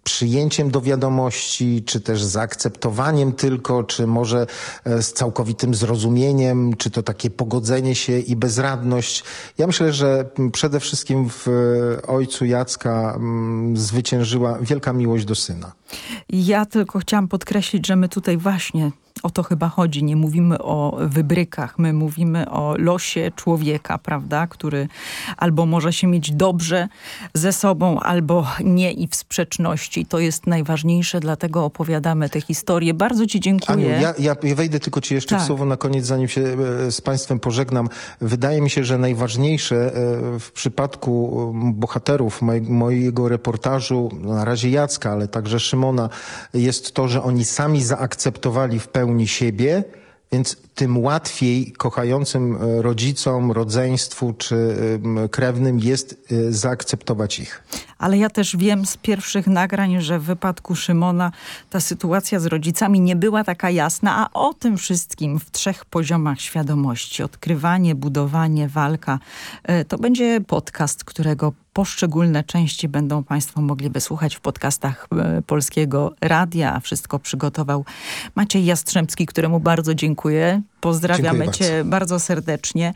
przyjęciem do wiadomości, czy też zaakceptowaniem tylko, czy może e, z całkowitym zrozumieniem, czy to takie pogodzenie się i bezradność. Ja myślę, że mm, przede wszystkim w e, ojcu Jacka mm, zwyciężyła wielka miłość do syna. Ja tylko chciałam podkreślić, że my tutaj właśnie o to chyba chodzi. Nie mówimy o wybrykach, my mówimy o losie człowieka, prawda, który albo może się mieć dobrze ze sobą, albo nie i w sprzeczności. To jest najważniejsze, dlatego opowiadamy te historie. Bardzo ci dziękuję. Aniu, ja, ja, wejdę tylko ci jeszcze Tak. w słowo na koniec, zanim się e, z Państwem pożegnam. Wydaje mi się, że najważniejsze e, w przypadku bohaterów moj, mojego reportażu, no na razie Jacka, ale także Szymona, jest to, że oni sami zaakceptowali w pełni siebie, więc tym łatwiej kochającym e, rodzicom, rodzeństwu czy krewnym jest e, zaakceptować ich. Ale ja też wiem z pierwszych nagrań, że w wypadku Szymona ta sytuacja z rodzicami nie była taka jasna, a o tym wszystkim w trzech poziomach świadomości. Odkrywanie, budowanie, walka. e, To będzie podcast, którego poszczególne części będą Państwo mogli wysłuchać w podcastach e, Polskiego Radia. Wszystko przygotował Maciej Jastrzębski, któremu bardzo dziękuję. Pozdrawiamy Dziękuję Cię bardzo. bardzo serdecznie.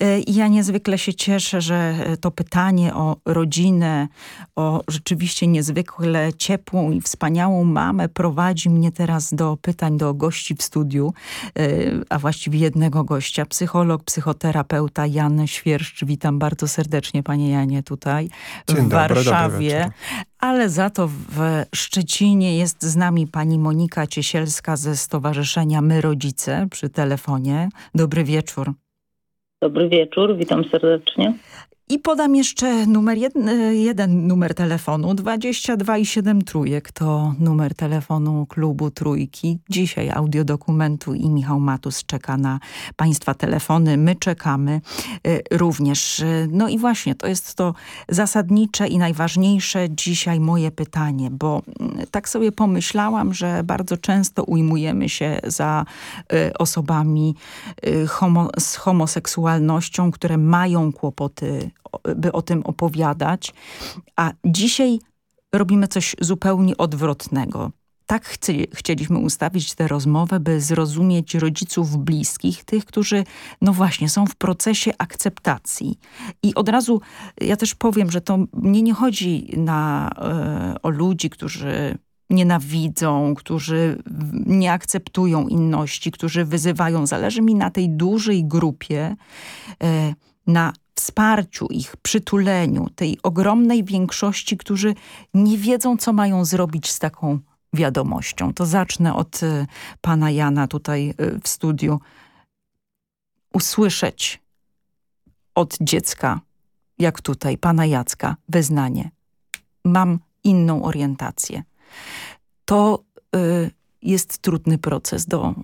E, ja niezwykle się cieszę, że e, to pytanie o rodzinę, o rzeczywiście niezwykle ciepłą i wspaniałą mamę prowadzi mnie teraz do pytań do gości w studiu, e, a właściwie jednego gościa, psycholog, psychoterapeuta Jan Świerszcz. Witam bardzo serdecznie Panie Janie tutaj Dzień w dobry, dobry Warszawie. wieczór. Ale za to w Szczecinie jest z nami pani Monika Ciesielska ze Stowarzyszenia My Rodzice przy telefonie. Dobry wieczór. Dobry wieczór, witam serdecznie. I podam jeszcze numer jeden, jeden numer telefonu, 22 i 7 trójek to numer telefonu klubu Trójki. Dzisiaj audiodokumentu i Michał Matus czeka na Państwa telefony. My czekamy y, również. Y, No i właśnie to jest to zasadnicze i najważniejsze dzisiaj moje pytanie, bo mm, tak sobie pomyślałam, że bardzo często ujmujemy się za y, osobami homo, z homoseksualnością, które mają kłopoty, by o tym opowiadać. A dzisiaj robimy coś zupełnie odwrotnego. Tak chci, chcieliśmy ustawić tę rozmowę, by zrozumieć rodziców bliskich, tych, którzy no właśnie są w procesie akceptacji. I od razu ja też powiem, że to mnie nie chodzi na, e, o ludzi, którzy nienawidzą, którzy nie akceptują inności, którzy wyzywają. Zależy mi na tej dużej grupie, e, na wsparciu ich, przytuleniu, tej ogromnej większości, którzy nie wiedzą, co mają zrobić z taką wiadomością. To zacznę od e, pana Jana tutaj e, w studiu. Usłyszeć od dziecka, jak tutaj, pana Jacka, wyznanie. Mam inną orientację. To y, jest trudny proces do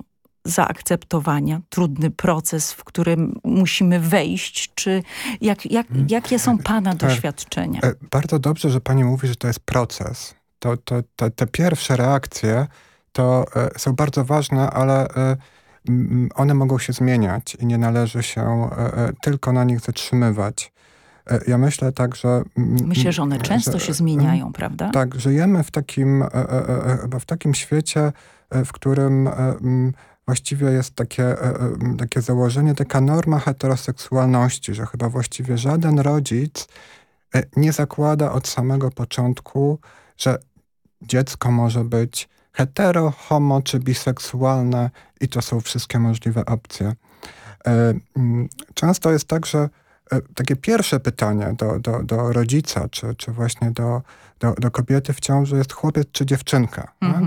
zaakceptowania, trudny proces, w którym musimy wejść. Czy jak, jak, jakie są pana Tak. doświadczenia? E, Bardzo dobrze, że pani mówi, że to jest proces. To, to, to, te pierwsze reakcje to e, są bardzo ważne, ale e, one mogą się zmieniać i nie należy się tylko na nich zatrzymywać. Ja myślę tak, że... Myślę, że one często się zmieniają, m, prawda? Tak, żyjemy w takim, w takim świecie, w którym właściwie jest takie, e, e, takie założenie, taka norma heteroseksualności, że chyba właściwie żaden rodzic e, nie zakłada od samego początku, że dziecko może być hetero, homo czy biseksualne i to są wszystkie możliwe opcje. Mm, Często jest tak, że takie pierwsze pytanie do, do, do rodzica, czy, czy właśnie do, do, do kobiety w ciąży jest chłopiec czy dziewczynka. Tak?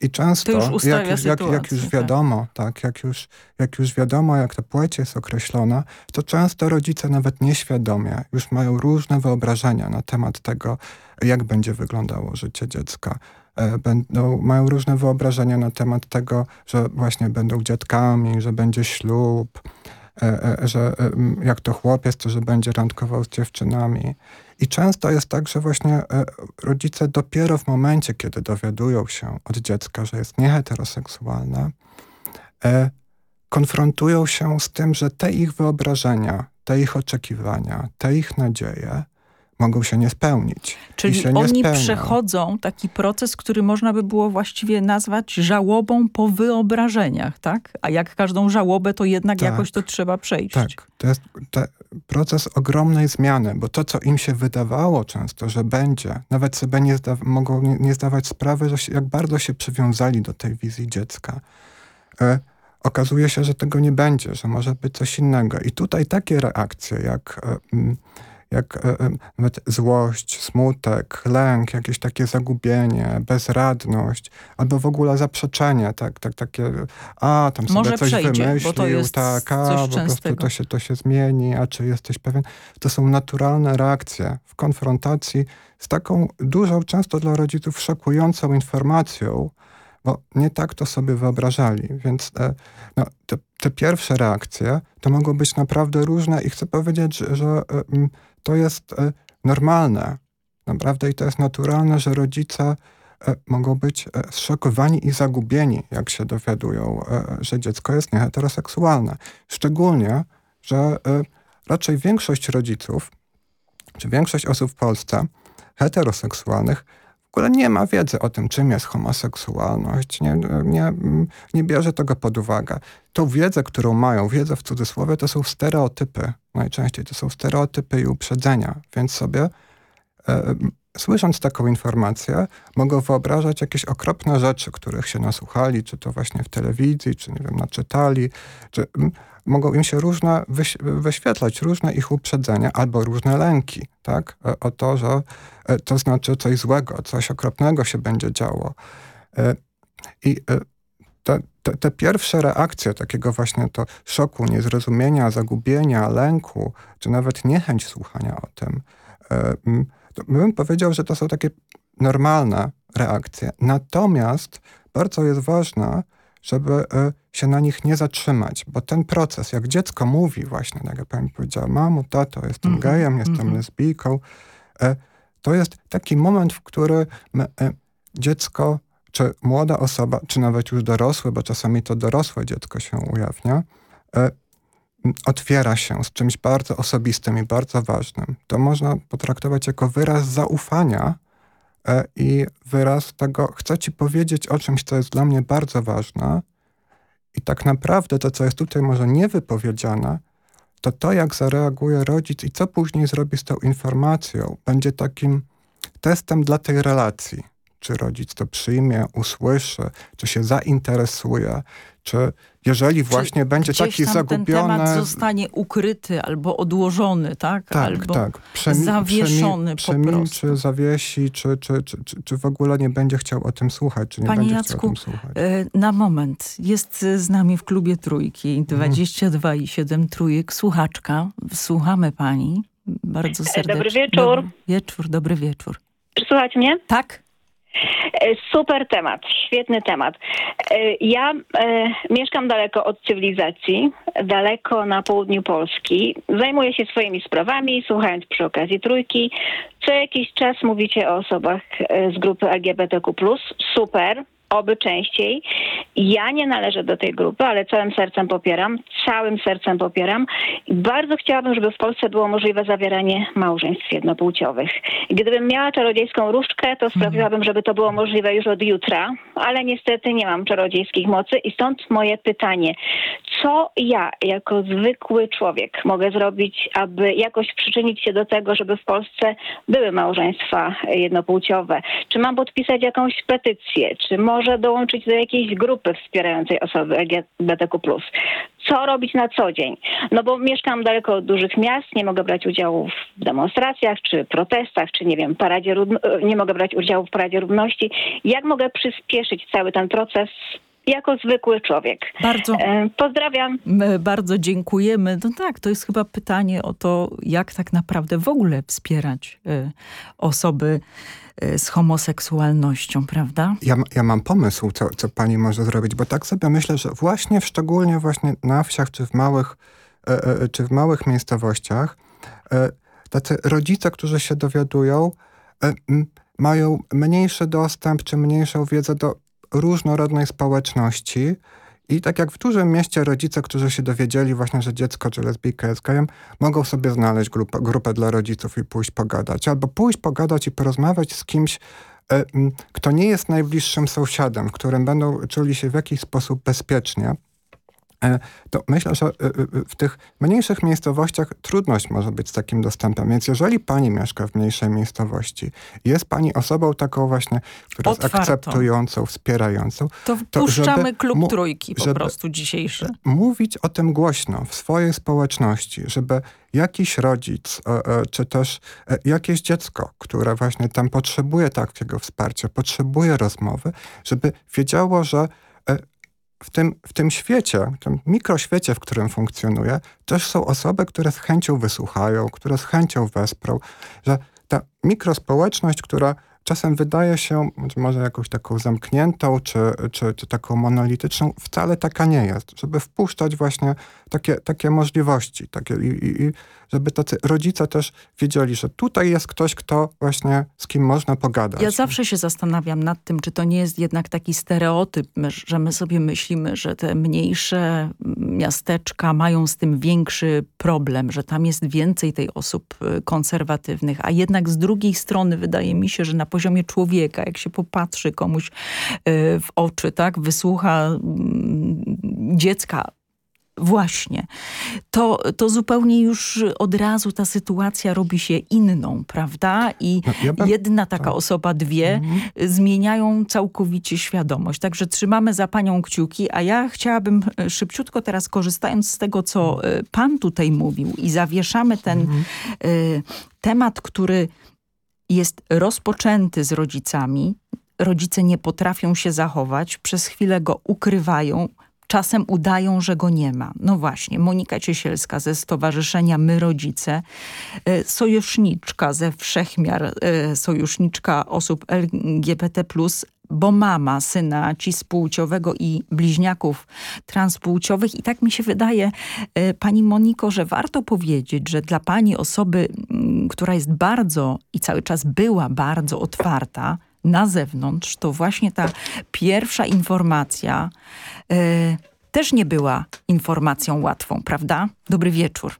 I często, jak, już- jak, jak już tak. wiadomo, tak, jak, już, jak już wiadomo, jak ta płeć jest określona, to często rodzice nawet nieświadomie już mają różne wyobrażenia na temat tego, jak będzie wyglądało życie dziecka. E, Będą, mają różne wyobrażenia na temat tego, że właśnie będą dziadkami, że będzie ślub, e, e, że jak to chłopiec, to że będzie randkował z dziewczynami. I często jest tak, że właśnie e, rodzice dopiero w momencie, kiedy dowiadują się od dziecka, że jest nieheteroseksualne, e, konfrontują się z tym, że te ich wyobrażenia, te ich oczekiwania, te ich nadzieje mogą się nie spełnić. Czyli nie oni spełnią. przechodzą taki proces, który można by było właściwie nazwać żałobą po wyobrażeniach, tak? A jak każdą żałobę, to jednak Tak. jakoś to trzeba przejść. Tak, to jest te, proces ogromnej zmiany, bo to, co im się wydawało często, że będzie, nawet sobie nie mogą nie, nie zdawać sprawy, że się, jak bardzo się przywiązali do tej wizji dziecka. e, okazuje się, że tego nie będzie, że może być coś innego. I tutaj takie reakcje jak, e, jak e, nawet złość, smutek, lęk, jakieś takie zagubienie, bezradność, albo w ogóle zaprzeczenie, tak, tak, takie, a tam sobie może coś przejdzie, wymyślił, bo to jest tak, a po prostu to się, to się zmieni, a czy jesteś pewien? To są naturalne reakcje w konfrontacji z taką dużą, często dla rodziców szokującą informacją, bo nie tak to sobie wyobrażali. Więc e, no, te, te, pierwsze reakcje to mogą być naprawdę różne i chcę powiedzieć, że, że e, to jest e, normalne. Naprawdę i to jest naturalne, że rodzice mogą być zszokowani i zagubieni, jak się dowiadują, że dziecko jest nieheteroseksualne. Szczególnie, że raczej większość rodziców, czy większość osób w Polsce heteroseksualnych w ogóle nie ma wiedzy o tym, czym jest homoseksualność, nie, nie, nie bierze tego pod uwagę. Tą wiedzę, którą mają, wiedzę w cudzysłowie, to są stereotypy. Najczęściej to są stereotypy i uprzedzenia, więc sobie e, słysząc taką informację, mogą wyobrażać jakieś okropne rzeczy, których się nasłuchali, czy to właśnie w telewizji, czy nie wiem, naczytali, czy mogą im się różne, wyś wyświetlać różne ich uprzedzenia albo różne lęki, tak? O to, że to znaczy coś złego, coś okropnego się będzie działo. I te, te, te pierwsze reakcje takiego właśnie to szoku, niezrozumienia, zagubienia, lęku, czy nawet niechęć słuchania o tym, bym powiedział, że to są takie normalne reakcje. Natomiast bardzo jest ważne, żeby się na nich nie zatrzymać, bo ten proces, jak dziecko mówi właśnie, tak jak pani powiedziała, mamo, tato, jestem mm -hmm, gejem, jestem mm -hmm. lesbijką, to jest taki moment, w którym dziecko, czy młoda osoba, czy nawet już dorosłe, bo czasami to dorosłe dziecko się ujawnia, otwiera się z czymś bardzo osobistym i bardzo ważnym. To można potraktować jako wyraz zaufania i wyraz tego, chcę ci powiedzieć o czymś, co jest dla mnie bardzo ważne i tak naprawdę to, co jest tutaj może niewypowiedziane, to to, jak zareaguje rodzic i co później zrobi z tą informacją, będzie takim testem dla tej relacji. Czy rodzic to przyjmie, usłyszy, czy się zainteresuje, czy jeżeli właśnie czy będzie taki zagubiony... ten temat zostanie ukryty albo odłożony, tak? Tak, albo tak. Przemi zawieszony przemi po prostu. czy zawiesi, czy, czy, czy, czy, czy w ogóle nie będzie chciał o tym słuchać, czy nie Panie będzie Jacku, chciał o tym słuchać. na moment. Jest z nami w klubie Trójki 22 i 7 trójek. Słuchaczka. Słuchamy pani. Bardzo serdecznie. Dobry wieczór. Dobry wieczór, dobry wieczór. Czy słuchać mnie? Tak. Super temat, świetny temat. Ja e, mieszkam daleko od cywilizacji, daleko na południu Polski. Zajmuję się swoimi sprawami, słuchając przy okazji trójki. Co jakiś czas mówicie o osobach z grupy LGBTQ+. Super, oby częściej. Ja nie należę do tej grupy, ale całym sercem popieram, całym sercem popieram. Bardzo chciałabym, żeby w Polsce było możliwe zawieranie małżeństw jednopłciowych. Gdybym miała czarodziejską różdżkę, to sprawiłabym, żeby to było możliwe już od jutra, ale niestety nie mam czarodziejskich mocy i stąd moje pytanie. Co ja, jako zwykły człowiek, mogę zrobić, aby jakoś przyczynić się do tego, żeby w Polsce były małżeństwa jednopłciowe? Czy mam podpisać jakąś petycję? Czy może dołączyć do jakiejś grupy wspierającej osoby LGBTQ+. Co robić na co dzień? No bo mieszkam daleko od dużych miast, nie mogę brać udziału w demonstracjach, czy protestach, czy nie wiem, paradzie nie mogę brać udziału w Paradzie Równości. Jak mogę przyspieszyć cały ten proces jako zwykły człowiek. Bardzo. Pozdrawiam. My bardzo dziękujemy. No tak, to jest chyba pytanie o to, jak tak naprawdę w ogóle wspierać y, osoby y, z homoseksualnością, prawda? Ja, ja mam pomysł, co, co pani może zrobić, bo tak sobie myślę, że właśnie, szczególnie właśnie na wsiach, czy w małych, czy w małych miejscowościach, tacy rodzice, którzy się dowiadują, mają mniejszy dostęp, czy mniejszą wiedzę do różnorodnej społeczności i tak jak w dużym mieście rodzice, którzy się dowiedzieli właśnie, że dziecko czy lesbijka jest gejem, mogą sobie znaleźć grupę, grupę dla rodziców i pójść pogadać. Albo pójść pogadać i porozmawiać z kimś, e, kto nie jest najbliższym sąsiadem, którym będą czuli się w jakiś sposób bezpiecznie. E, to myślę, że e, e, w tych mniejszych miejscowościach trudność może być z takim dostępem. Więc jeżeli pani mieszka w mniejszej miejscowości, jest pani osobą taką właśnie, która Otwartą. jest akceptującą, wspierającą, To wpuszczamy żeby klub trójki po prostu dzisiejszy. mówić o tym głośno w swojej społeczności, żeby jakiś rodzic, czy też jakieś dziecko, które właśnie tam potrzebuje takiego wsparcia, potrzebuje rozmowy, żeby wiedziało, że w tym, w tym świecie, w tym mikroświecie, w którym funkcjonuje, też są osoby, które z chęcią wysłuchają, które z chęcią wesprą, że ta mikrospołeczność, która czasem wydaje się być może jakąś taką zamkniętą, czy, czy, czy taką monolityczną, wcale taka nie jest. Żeby wpuszczać właśnie takie, takie możliwości, takie, i, i, żeby tacy rodzice też wiedzieli, że tutaj jest ktoś, kto właśnie z kim można pogadać. Ja zawsze się zastanawiam nad tym, czy to nie jest jednak taki stereotyp, że my sobie myślimy, że te mniejsze miasteczka mają z tym większy problem, że tam jest więcej tej osób y, konserwatywnych, a jednak z drugiej strony wydaje mi się, że na poziomie człowieka, jak się popatrzy komuś y, w oczy, tak, wysłucha mm, dziecka, Właśnie. To, to zupełnie już od razu ta sytuacja robi się inną, prawda? I No, ja bym- jedna taka osoba, dwie Mhm. zmieniają całkowicie świadomość. Także trzymamy za panią kciuki, a ja chciałabym e, szybciutko teraz, korzystając z tego, co e, pan tutaj mówił i zawieszamy ten Mhm. e, temat, który jest rozpoczęty z rodzicami. Rodzice nie potrafią się zachować, przez chwilę go ukrywają, czasem udają, że go nie ma. No właśnie, Monika Ciesielska ze Stowarzyszenia My Rodzice, e, sojuszniczka ze Wszechmiar, e, sojuszniczka osób LGBT+, bo mama syna cispłciowego i bliźniaków transpłciowych. I tak mi się wydaje, e, pani Moniko, że warto powiedzieć, że dla pani osoby, mm, która jest bardzo i cały czas była bardzo otwarta na zewnątrz, to właśnie ta pierwsza informacja e, też nie była informacją łatwą, prawda? Dobry wieczór.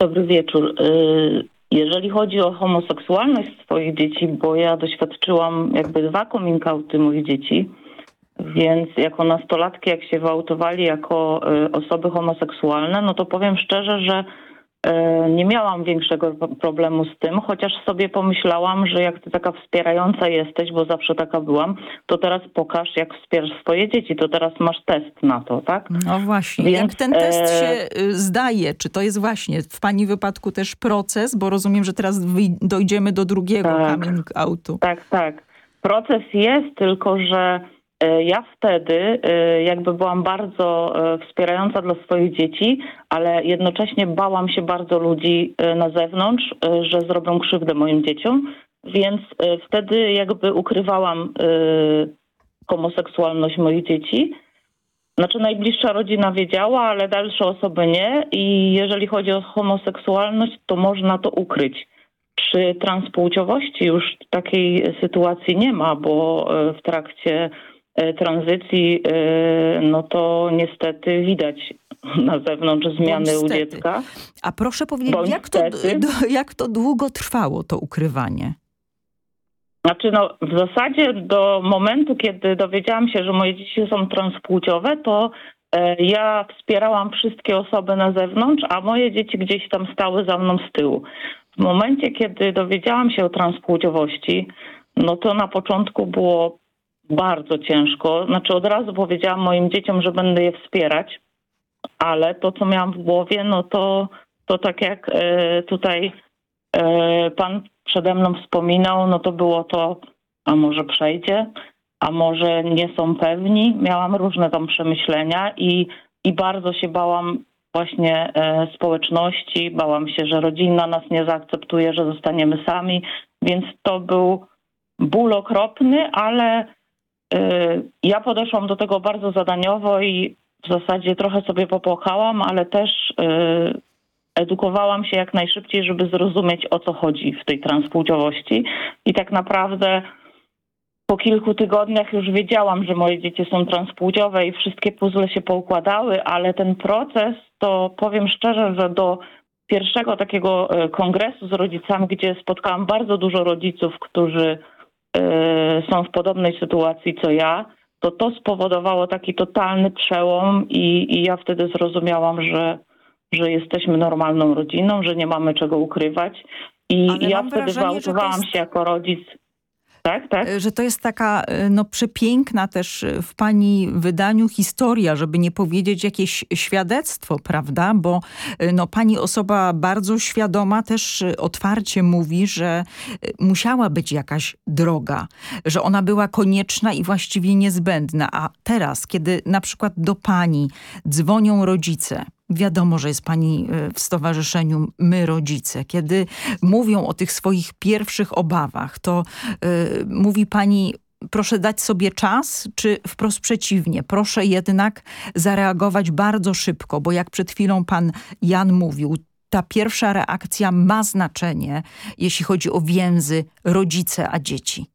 Dobry wieczór. Y, Jeżeli chodzi o homoseksualność swoich dzieci, bo ja doświadczyłam jakby dwa coming outy moich dzieci, więc jako nastolatki, jak się wyautowali jako y, osoby homoseksualne, no to powiem szczerze, że nie miałam większego problemu z tym, chociaż sobie pomyślałam, że jak ty taka wspierająca jesteś, bo zawsze taka byłam, to teraz pokaż, jak wspierasz swoje dzieci, to teraz masz test na to, tak? No właśnie, Więc, jak ten test e, się y, zdaje, czy to jest właśnie w pani wypadku też proces, bo rozumiem, że teraz dojdziemy do drugiego Tak. coming outu. Tak, tak. Proces jest, tylko że e, ja wtedy e, jakby byłam bardzo e, wspierająca dla swoich dzieci, ale jednocześnie bałam się bardzo ludzi e, na zewnątrz, e, że zrobią krzywdę moim dzieciom, więc e, wtedy jakby ukrywałam e, homoseksualność moich dzieci. Znaczy najbliższa rodzina wiedziała, ale dalsze osoby nie i jeżeli chodzi o homoseksualność, to można to ukryć. Przy transpłciowości już takiej sytuacji nie ma, bo e, w trakcie e, tranzycji e, no to niestety widać *laughs* na zewnątrz zmiany u dziecka. A proszę powiedzieć, jak to, jak to długo trwało, to ukrywanie? Znaczy no w zasadzie do momentu, kiedy dowiedziałam się, że moje dzieci są transpłciowe, to e, ja wspierałam wszystkie osoby na zewnątrz, a moje dzieci gdzieś tam stały za mną z tyłu. W momencie, kiedy dowiedziałam się o transpłciowości, no to na początku było bardzo ciężko. Znaczy od razu powiedziałam moim dzieciom, że będę je wspierać, ale to, co miałam w głowie, no to, to tak jak e, tutaj e, pan przede mną wspominał, no to było to, a może przejdzie, a może nie są pewni. Miałam różne tam przemyślenia i, i bardzo się bałam właśnie e, społeczności, bałam się, że rodzina nas nie zaakceptuje, że zostaniemy sami, więc to był ból okropny, ale ja podeszłam do tego bardzo zadaniowo i w zasadzie trochę sobie popłakałam, ale też e, edukowałam się jak najszybciej, żeby zrozumieć o co chodzi w tej transpłciowości. I tak naprawdę po kilku tygodniach już wiedziałam, że moje dzieci są transpłciowe i wszystkie puzzle się poukładały, ale ten proces to powiem szczerze, że do pierwszego takiego e, kongresu z rodzicami, gdzie spotkałam bardzo dużo rodziców, którzy e, są w podobnej sytuacji co ja, to to spowodowało taki totalny przełom i, i ja wtedy zrozumiałam, że, że jesteśmy normalną rodziną, że nie mamy czego ukrywać. I Ale ja wtedy wrażenie, jest- się jako rodzic. Tak, tak. Że to jest taka e, no, przepiękna też e, w pani wydaniu historia, żeby nie powiedzieć jakieś świadectwo, prawda? Bo no, pani osoba bardzo świadoma też otwarcie mówi, że musiała być jakaś droga, że ona była konieczna i właściwie niezbędna. A teraz, kiedy na przykład do pani dzwonią rodzice, Wiadomo, że jest pani e, w stowarzyszeniu My Rodzice. Kiedy mówią o tych swoich pierwszych obawach, to y, mówi pani, proszę dać sobie czas, czy wprost przeciwnie, proszę jednak zareagować bardzo szybko, bo jak przed chwilą pan Jan mówił, ta pierwsza reakcja ma znaczenie, jeśli chodzi o więzy rodzice a dzieci.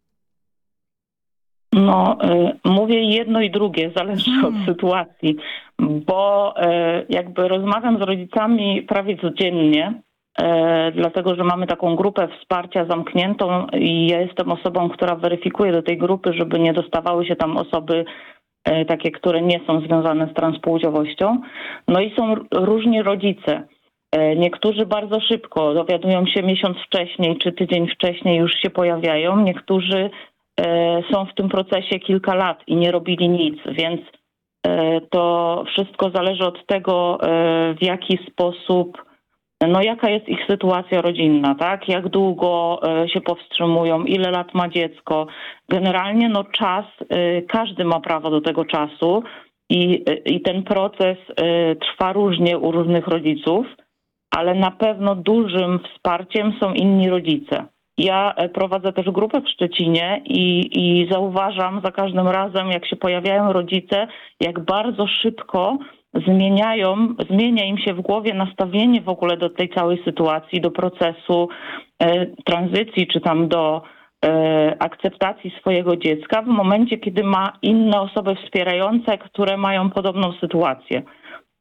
No, y, mówię jedno i drugie, zależy od sytuacji, bo y, jakby rozmawiam z rodzicami prawie codziennie, y, dlatego że mamy taką grupę wsparcia zamkniętą i ja jestem osobą, która weryfikuje do tej grupy, żeby nie dostawały się tam osoby takie, które nie są związane z transpłciowością. No i są różni rodzice. Niektórzy bardzo szybko dowiadują się miesiąc wcześniej czy tydzień wcześniej już się pojawiają. Niektórzy są w tym procesie kilka lat i nie robili nic, więc e, to wszystko zależy od tego, e, w jaki sposób, no jaka jest ich sytuacja rodzinna, tak? Jak długo e, się powstrzymują, ile lat ma dziecko. Generalnie no czas, e, każdy ma prawo do tego czasu i, e, i ten proces e, trwa różnie u różnych rodziców, ale na pewno dużym wsparciem są inni rodzice. Ja e, prowadzę też grupę w Szczecinie i, i zauważam za każdym razem, jak się pojawiają rodzice, jak bardzo szybko zmieniają, zmienia im się w głowie nastawienie w ogóle do tej całej sytuacji, do procesu e, tranzycji, czy tam do e, akceptacji swojego dziecka w momencie, kiedy ma inne osoby wspierające, które mają podobną sytuację.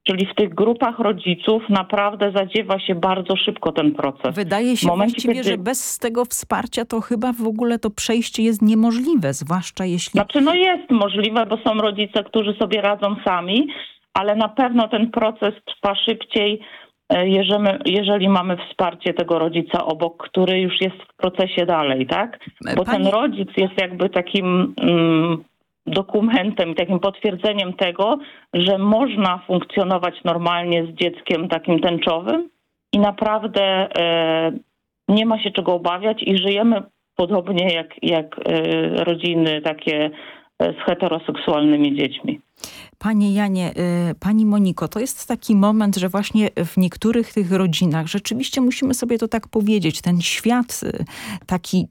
Czyli w tych grupach rodziców naprawdę zadziewa się bardzo szybko ten proces. Wydaje się W momencie, właściwie, kiedy- że bez tego wsparcia to chyba w ogóle to przejście jest niemożliwe, zwłaszcza jeśli... Znaczy no jest możliwe, bo są rodzice, którzy sobie radzą sami, ale na pewno ten proces trwa szybciej, e, jeżeli, jeżeli mamy wsparcie tego rodzica obok, który już jest w procesie dalej, tak? Bo Pani- ten rodzic jest jakby takim mm, dokumentem, takim potwierdzeniem tego, że można funkcjonować normalnie z dzieckiem takim tęczowym i naprawdę e, nie ma się czego obawiać i żyjemy podobnie jak, jak e, rodziny takie e, z heteroseksualnymi dziećmi. Panie Janie, pani Moniko, to jest taki moment, że właśnie w niektórych tych rodzinach rzeczywiście musimy sobie to tak powiedzieć, ten świat taki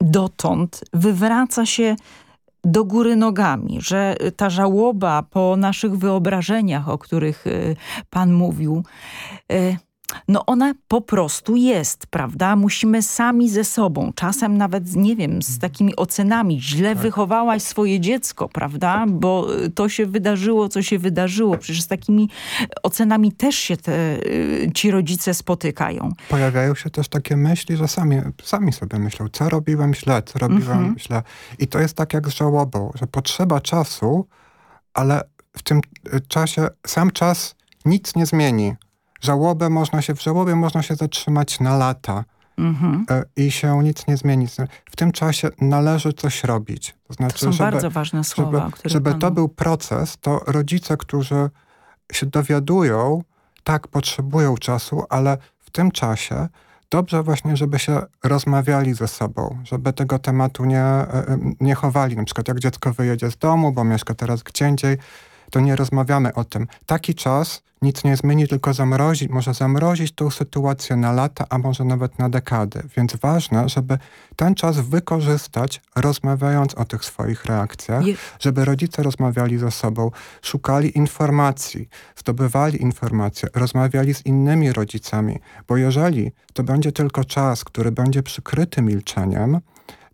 dotąd wywraca się do góry nogami, że ta żałoba po naszych wyobrażeniach, o których y, pan mówił, y, no ona po prostu jest, prawda? Musimy sami ze sobą, czasem nawet, nie wiem, z takimi ocenami, źle wychowałaś swoje dziecko, prawda? Bo y, to się wydarzyło, co się wydarzyło. Przecież z takimi ocenami też się te, y, ci rodzice spotykają. Pojawiają się też takie myśli, że sami, sami sobie myślą, co robiłem źle, co robiłem Mhm. źle. I to jest tak jak z żałobą, że potrzeba czasu, ale w tym y, czasie sam czas nic nie zmieni. Żałobę można się, w żałobie można się zatrzymać na lata Mhm. e, i się nic nie zmieni. W tym czasie należy coś robić. To, znaczy, są bardzo ważne słowa, żeby, żeby pan to był proces, to rodzice, którzy się dowiadują, tak, potrzebują czasu, ale w tym czasie dobrze właśnie, żeby się rozmawiali ze sobą, żeby tego tematu nie, e, e, nie chowali. Na przykład jak dziecko wyjedzie z domu, bo mieszka teraz gdzie indziej, to nie rozmawiamy o tym. Taki czas nic nie zmieni, tylko zamrozi, może zamrozić tą sytuację na lata, a może nawet na dekady. Więc ważne, żeby ten czas wykorzystać, rozmawiając o tych swoich reakcjach, Je- żeby rodzice rozmawiali ze sobą, szukali informacji, zdobywali informacje, rozmawiali z innymi rodzicami, bo jeżeli to będzie tylko czas, który będzie przykryty milczeniem,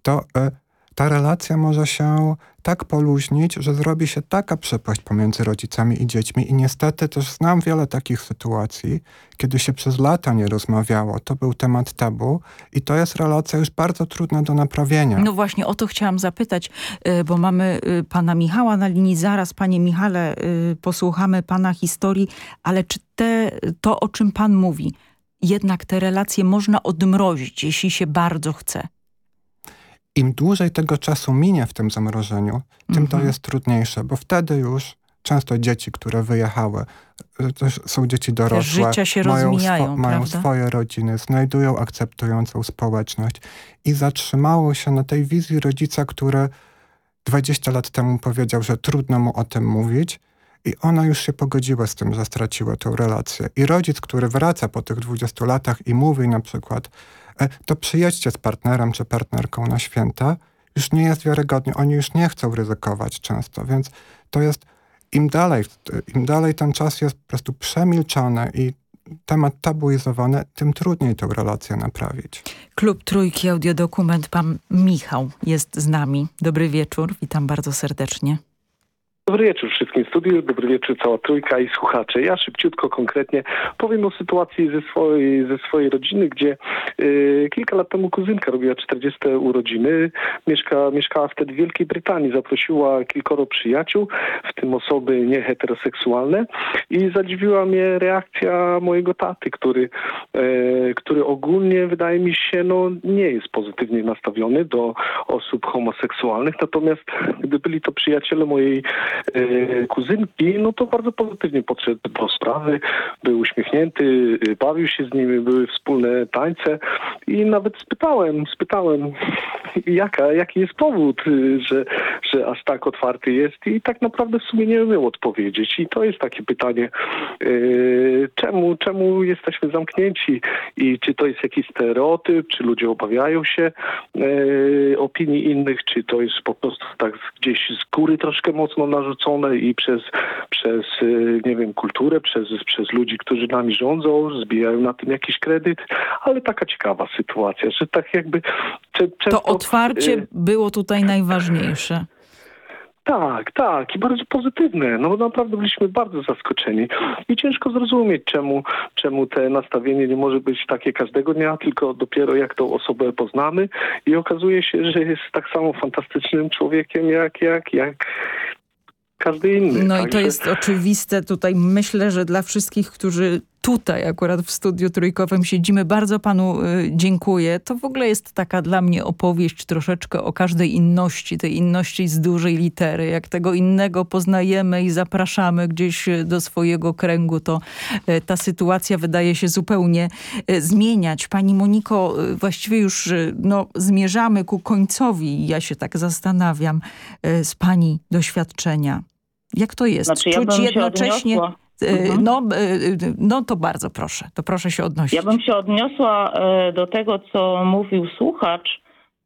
to, e, ta relacja może się tak poluźnić, że zrobi się taka przepaść pomiędzy rodzicami i dziećmi. I niestety też znam wiele takich sytuacji, kiedy się przez lata nie rozmawiało. To był temat tabu i to jest relacja już bardzo trudna do naprawienia. No właśnie, o to chciałam zapytać, y, bo mamy y, pana Michała na linii. Zaraz, panie Michale, y, posłuchamy pana historii, ale czy te, to, o czym pan mówi, jednak te relacje można odmrozić, jeśli się bardzo chce? Im dłużej tego czasu minie w tym zamrożeniu, tym Mhm. to jest trudniejsze, bo wtedy już często dzieci, które wyjechały, y, też są dzieci dorosłe, mają, rozmijają, mają swoje rodziny, znajdują akceptującą społeczność i zatrzymało się na tej wizji rodzica, który 20 lat temu powiedział, że trudno mu o tym mówić i ona już się pogodziła z tym, że straciła tę relację. I rodzic, który wraca po tych 20 latach i mówi na przykład, to przyjedźcie z partnerem czy partnerką na święta, już nie jest wiarygodnie. Oni już nie chcą ryzykować często, więc to jest im dalej, im dalej ten czas jest po prostu przemilczany i temat tabuizowany, tym trudniej tę relację naprawić. Klub Trójki Audiodokument, pan Michał jest z nami. Dobry wieczór, witam bardzo serdecznie. Dobry wieczór wszystkim studiu, dobry wieczór cała trójka i słuchacze. Ja szybciutko, konkretnie powiem o sytuacji ze swojej, ze swojej rodziny, gdzie y, kilka lat temu kuzynka robiła 40 urodziny. Mieszka, mieszkała wtedy w Wielkiej Brytanii, zaprosiła kilkoro przyjaciół, w tym osoby nieheteroseksualne i zadziwiła mnie reakcja mojego taty, który, e, który ogólnie wydaje mi się no, nie jest pozytywnie nastawiony do osób homoseksualnych, natomiast gdy byli to przyjaciele mojej kuzynki, no to bardzo pozytywnie podszedł do sprawy, był uśmiechnięty, e, bawił się z nimi, były wspólne tańce i nawet spytałem, spytałem *laughs* jaka, jaki jest powód, e, że, że aż tak otwarty jest i tak naprawdę w sumie nie umiem odpowiedzieć. I to jest takie pytanie, czemu, czemu jesteśmy zamknięci i czy to jest jakiś stereotyp, czy ludzie obawiają się opinii innych, czy to jest po prostu tak gdzieś z góry troszkę mocno narzucone i przez, przez e, nie wiem, kulturę, przez, przez ludzi, którzy nami rządzą, zbijają na tym jakiś kredyt, ale taka ciekawa sytuacja, że tak jakby... cze- To często, otwarcie e, było tutaj najważniejsze. tak, tak i bardzo pozytywne. No naprawdę byliśmy bardzo zaskoczeni i ciężko zrozumieć, czemu, czemu te nastawienie nie może być takie każdego dnia, tylko dopiero jak tą osobę poznamy i okazuje się, że jest tak samo fantastycznym człowiekiem jak, jak, jak każdy inny. No i to jest oczywiste tutaj. Myślę, że dla wszystkich, którzy tutaj akurat w studiu trójkowym siedzimy, bardzo panu y, dziękuję. To w ogóle jest taka dla mnie opowieść troszeczkę o każdej inności, tej inności z dużej litery. Jak tego innego poznajemy i zapraszamy gdzieś y, do swojego kręgu, to y, ta sytuacja wydaje się zupełnie zmieniać. Pani Moniko, właściwie już no, zmierzamy ku końcowi. Ja się tak zastanawiam z pani doświadczenia. Jak to jest? Znaczy, ja Czuć się jednocześnie... y, Mhm. No, y, no to bardzo proszę, to proszę się odnosić. Ja bym się odniosła e, do tego, co mówił słuchacz,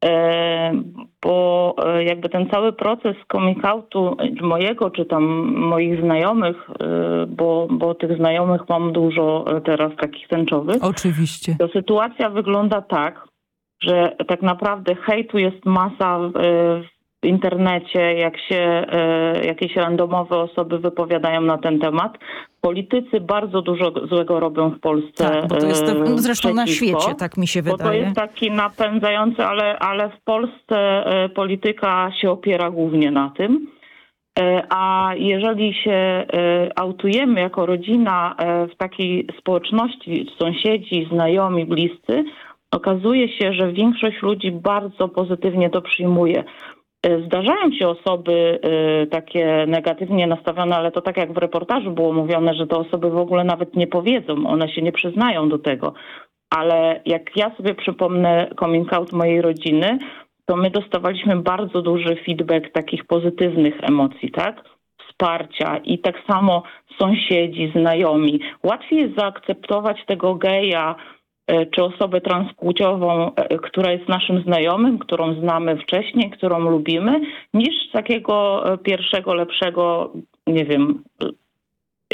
e, bo e, jakby ten cały proces coming outu mojego, czy tam moich znajomych, e, bo, bo tych znajomych mam dużo e, teraz takich tęczowych. Oczywiście. To sytuacja wygląda tak, że tak naprawdę hejtu jest masa w, w internecie, jak się e, jakieś randomowe osoby wypowiadają na ten temat. Politycy bardzo dużo złego robią w Polsce. Tak, bo to jest e, no, zresztą na świecie, tak mi się Bo to wydaje. jest taki napędzający, ale, ale w Polsce e, polityka się opiera głównie na tym. E, A jeżeli się e, autujemy jako rodzina e, w takiej społeczności, sąsiedzi, znajomi, bliscy, okazuje się, że większość ludzi bardzo pozytywnie to przyjmuje. E, Zdarzają się osoby e, takie negatywnie nastawione, ale to tak jak w reportażu było mówione, że te osoby w ogóle nawet nie powiedzą, one się nie przyznają do tego. Ale jak ja sobie przypomnę coming out mojej rodziny, to my dostawaliśmy bardzo duży feedback takich pozytywnych emocji, tak? Wsparcia i tak samo sąsiedzi, znajomi. Łatwiej jest zaakceptować tego geja czy osobę transpłciową, e, która jest naszym znajomym, którą znamy wcześniej, którą lubimy, niż takiego e, pierwszego, lepszego, nie wiem, e,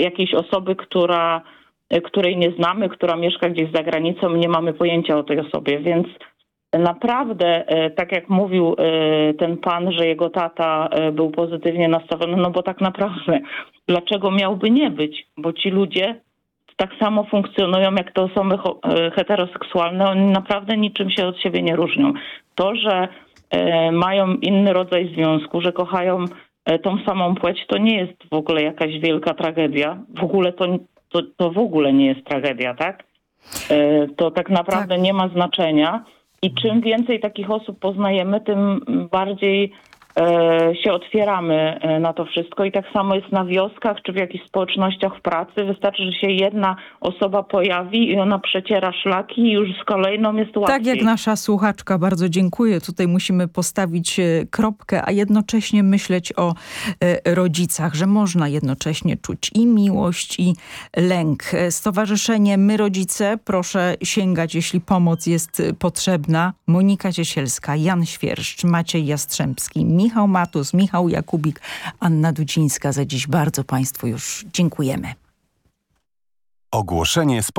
jakiejś osoby, która, e, której nie znamy, która mieszka gdzieś za granicą nie mamy pojęcia o tej osobie, więc naprawdę, e, tak jak mówił e, ten pan, że jego tata e, był pozytywnie nastawiony, no bo tak naprawdę, dlaczego miałby nie być? Bo ci ludzie tak samo funkcjonują jak te osoby heteroseksualne, oni naprawdę niczym się od siebie nie różnią. To, że e, mają inny rodzaj związku, że kochają e, tą samą płeć, to nie jest w ogóle jakaś wielka tragedia. W ogóle to, to, to w ogóle nie jest tragedia, tak? E, To tak naprawdę nie ma znaczenia. I czym więcej takich osób poznajemy, tym bardziej się otwieramy e, na to wszystko. I tak samo jest na wioskach czy w jakichś społecznościach w pracy. Wystarczy, że się jedna osoba pojawi i ona przeciera szlaki i już z kolejną jest łatwiej. Tak jak nasza słuchaczka, bardzo dziękuję. Tutaj musimy postawić e, kropkę, a jednocześnie myśleć o e, rodzicach, że można jednocześnie czuć i miłość, i lęk. E, Stowarzyszenie My Rodzice, proszę sięgać, jeśli pomoc jest e, potrzebna. Monika Ciesielska, Jan Świerszcz, Maciej Jastrzębski, Michał Matus, Michał Jakubik, Anna Dudzińska. Za dziś bardzo Państwu już dziękujemy. Ogłoszenie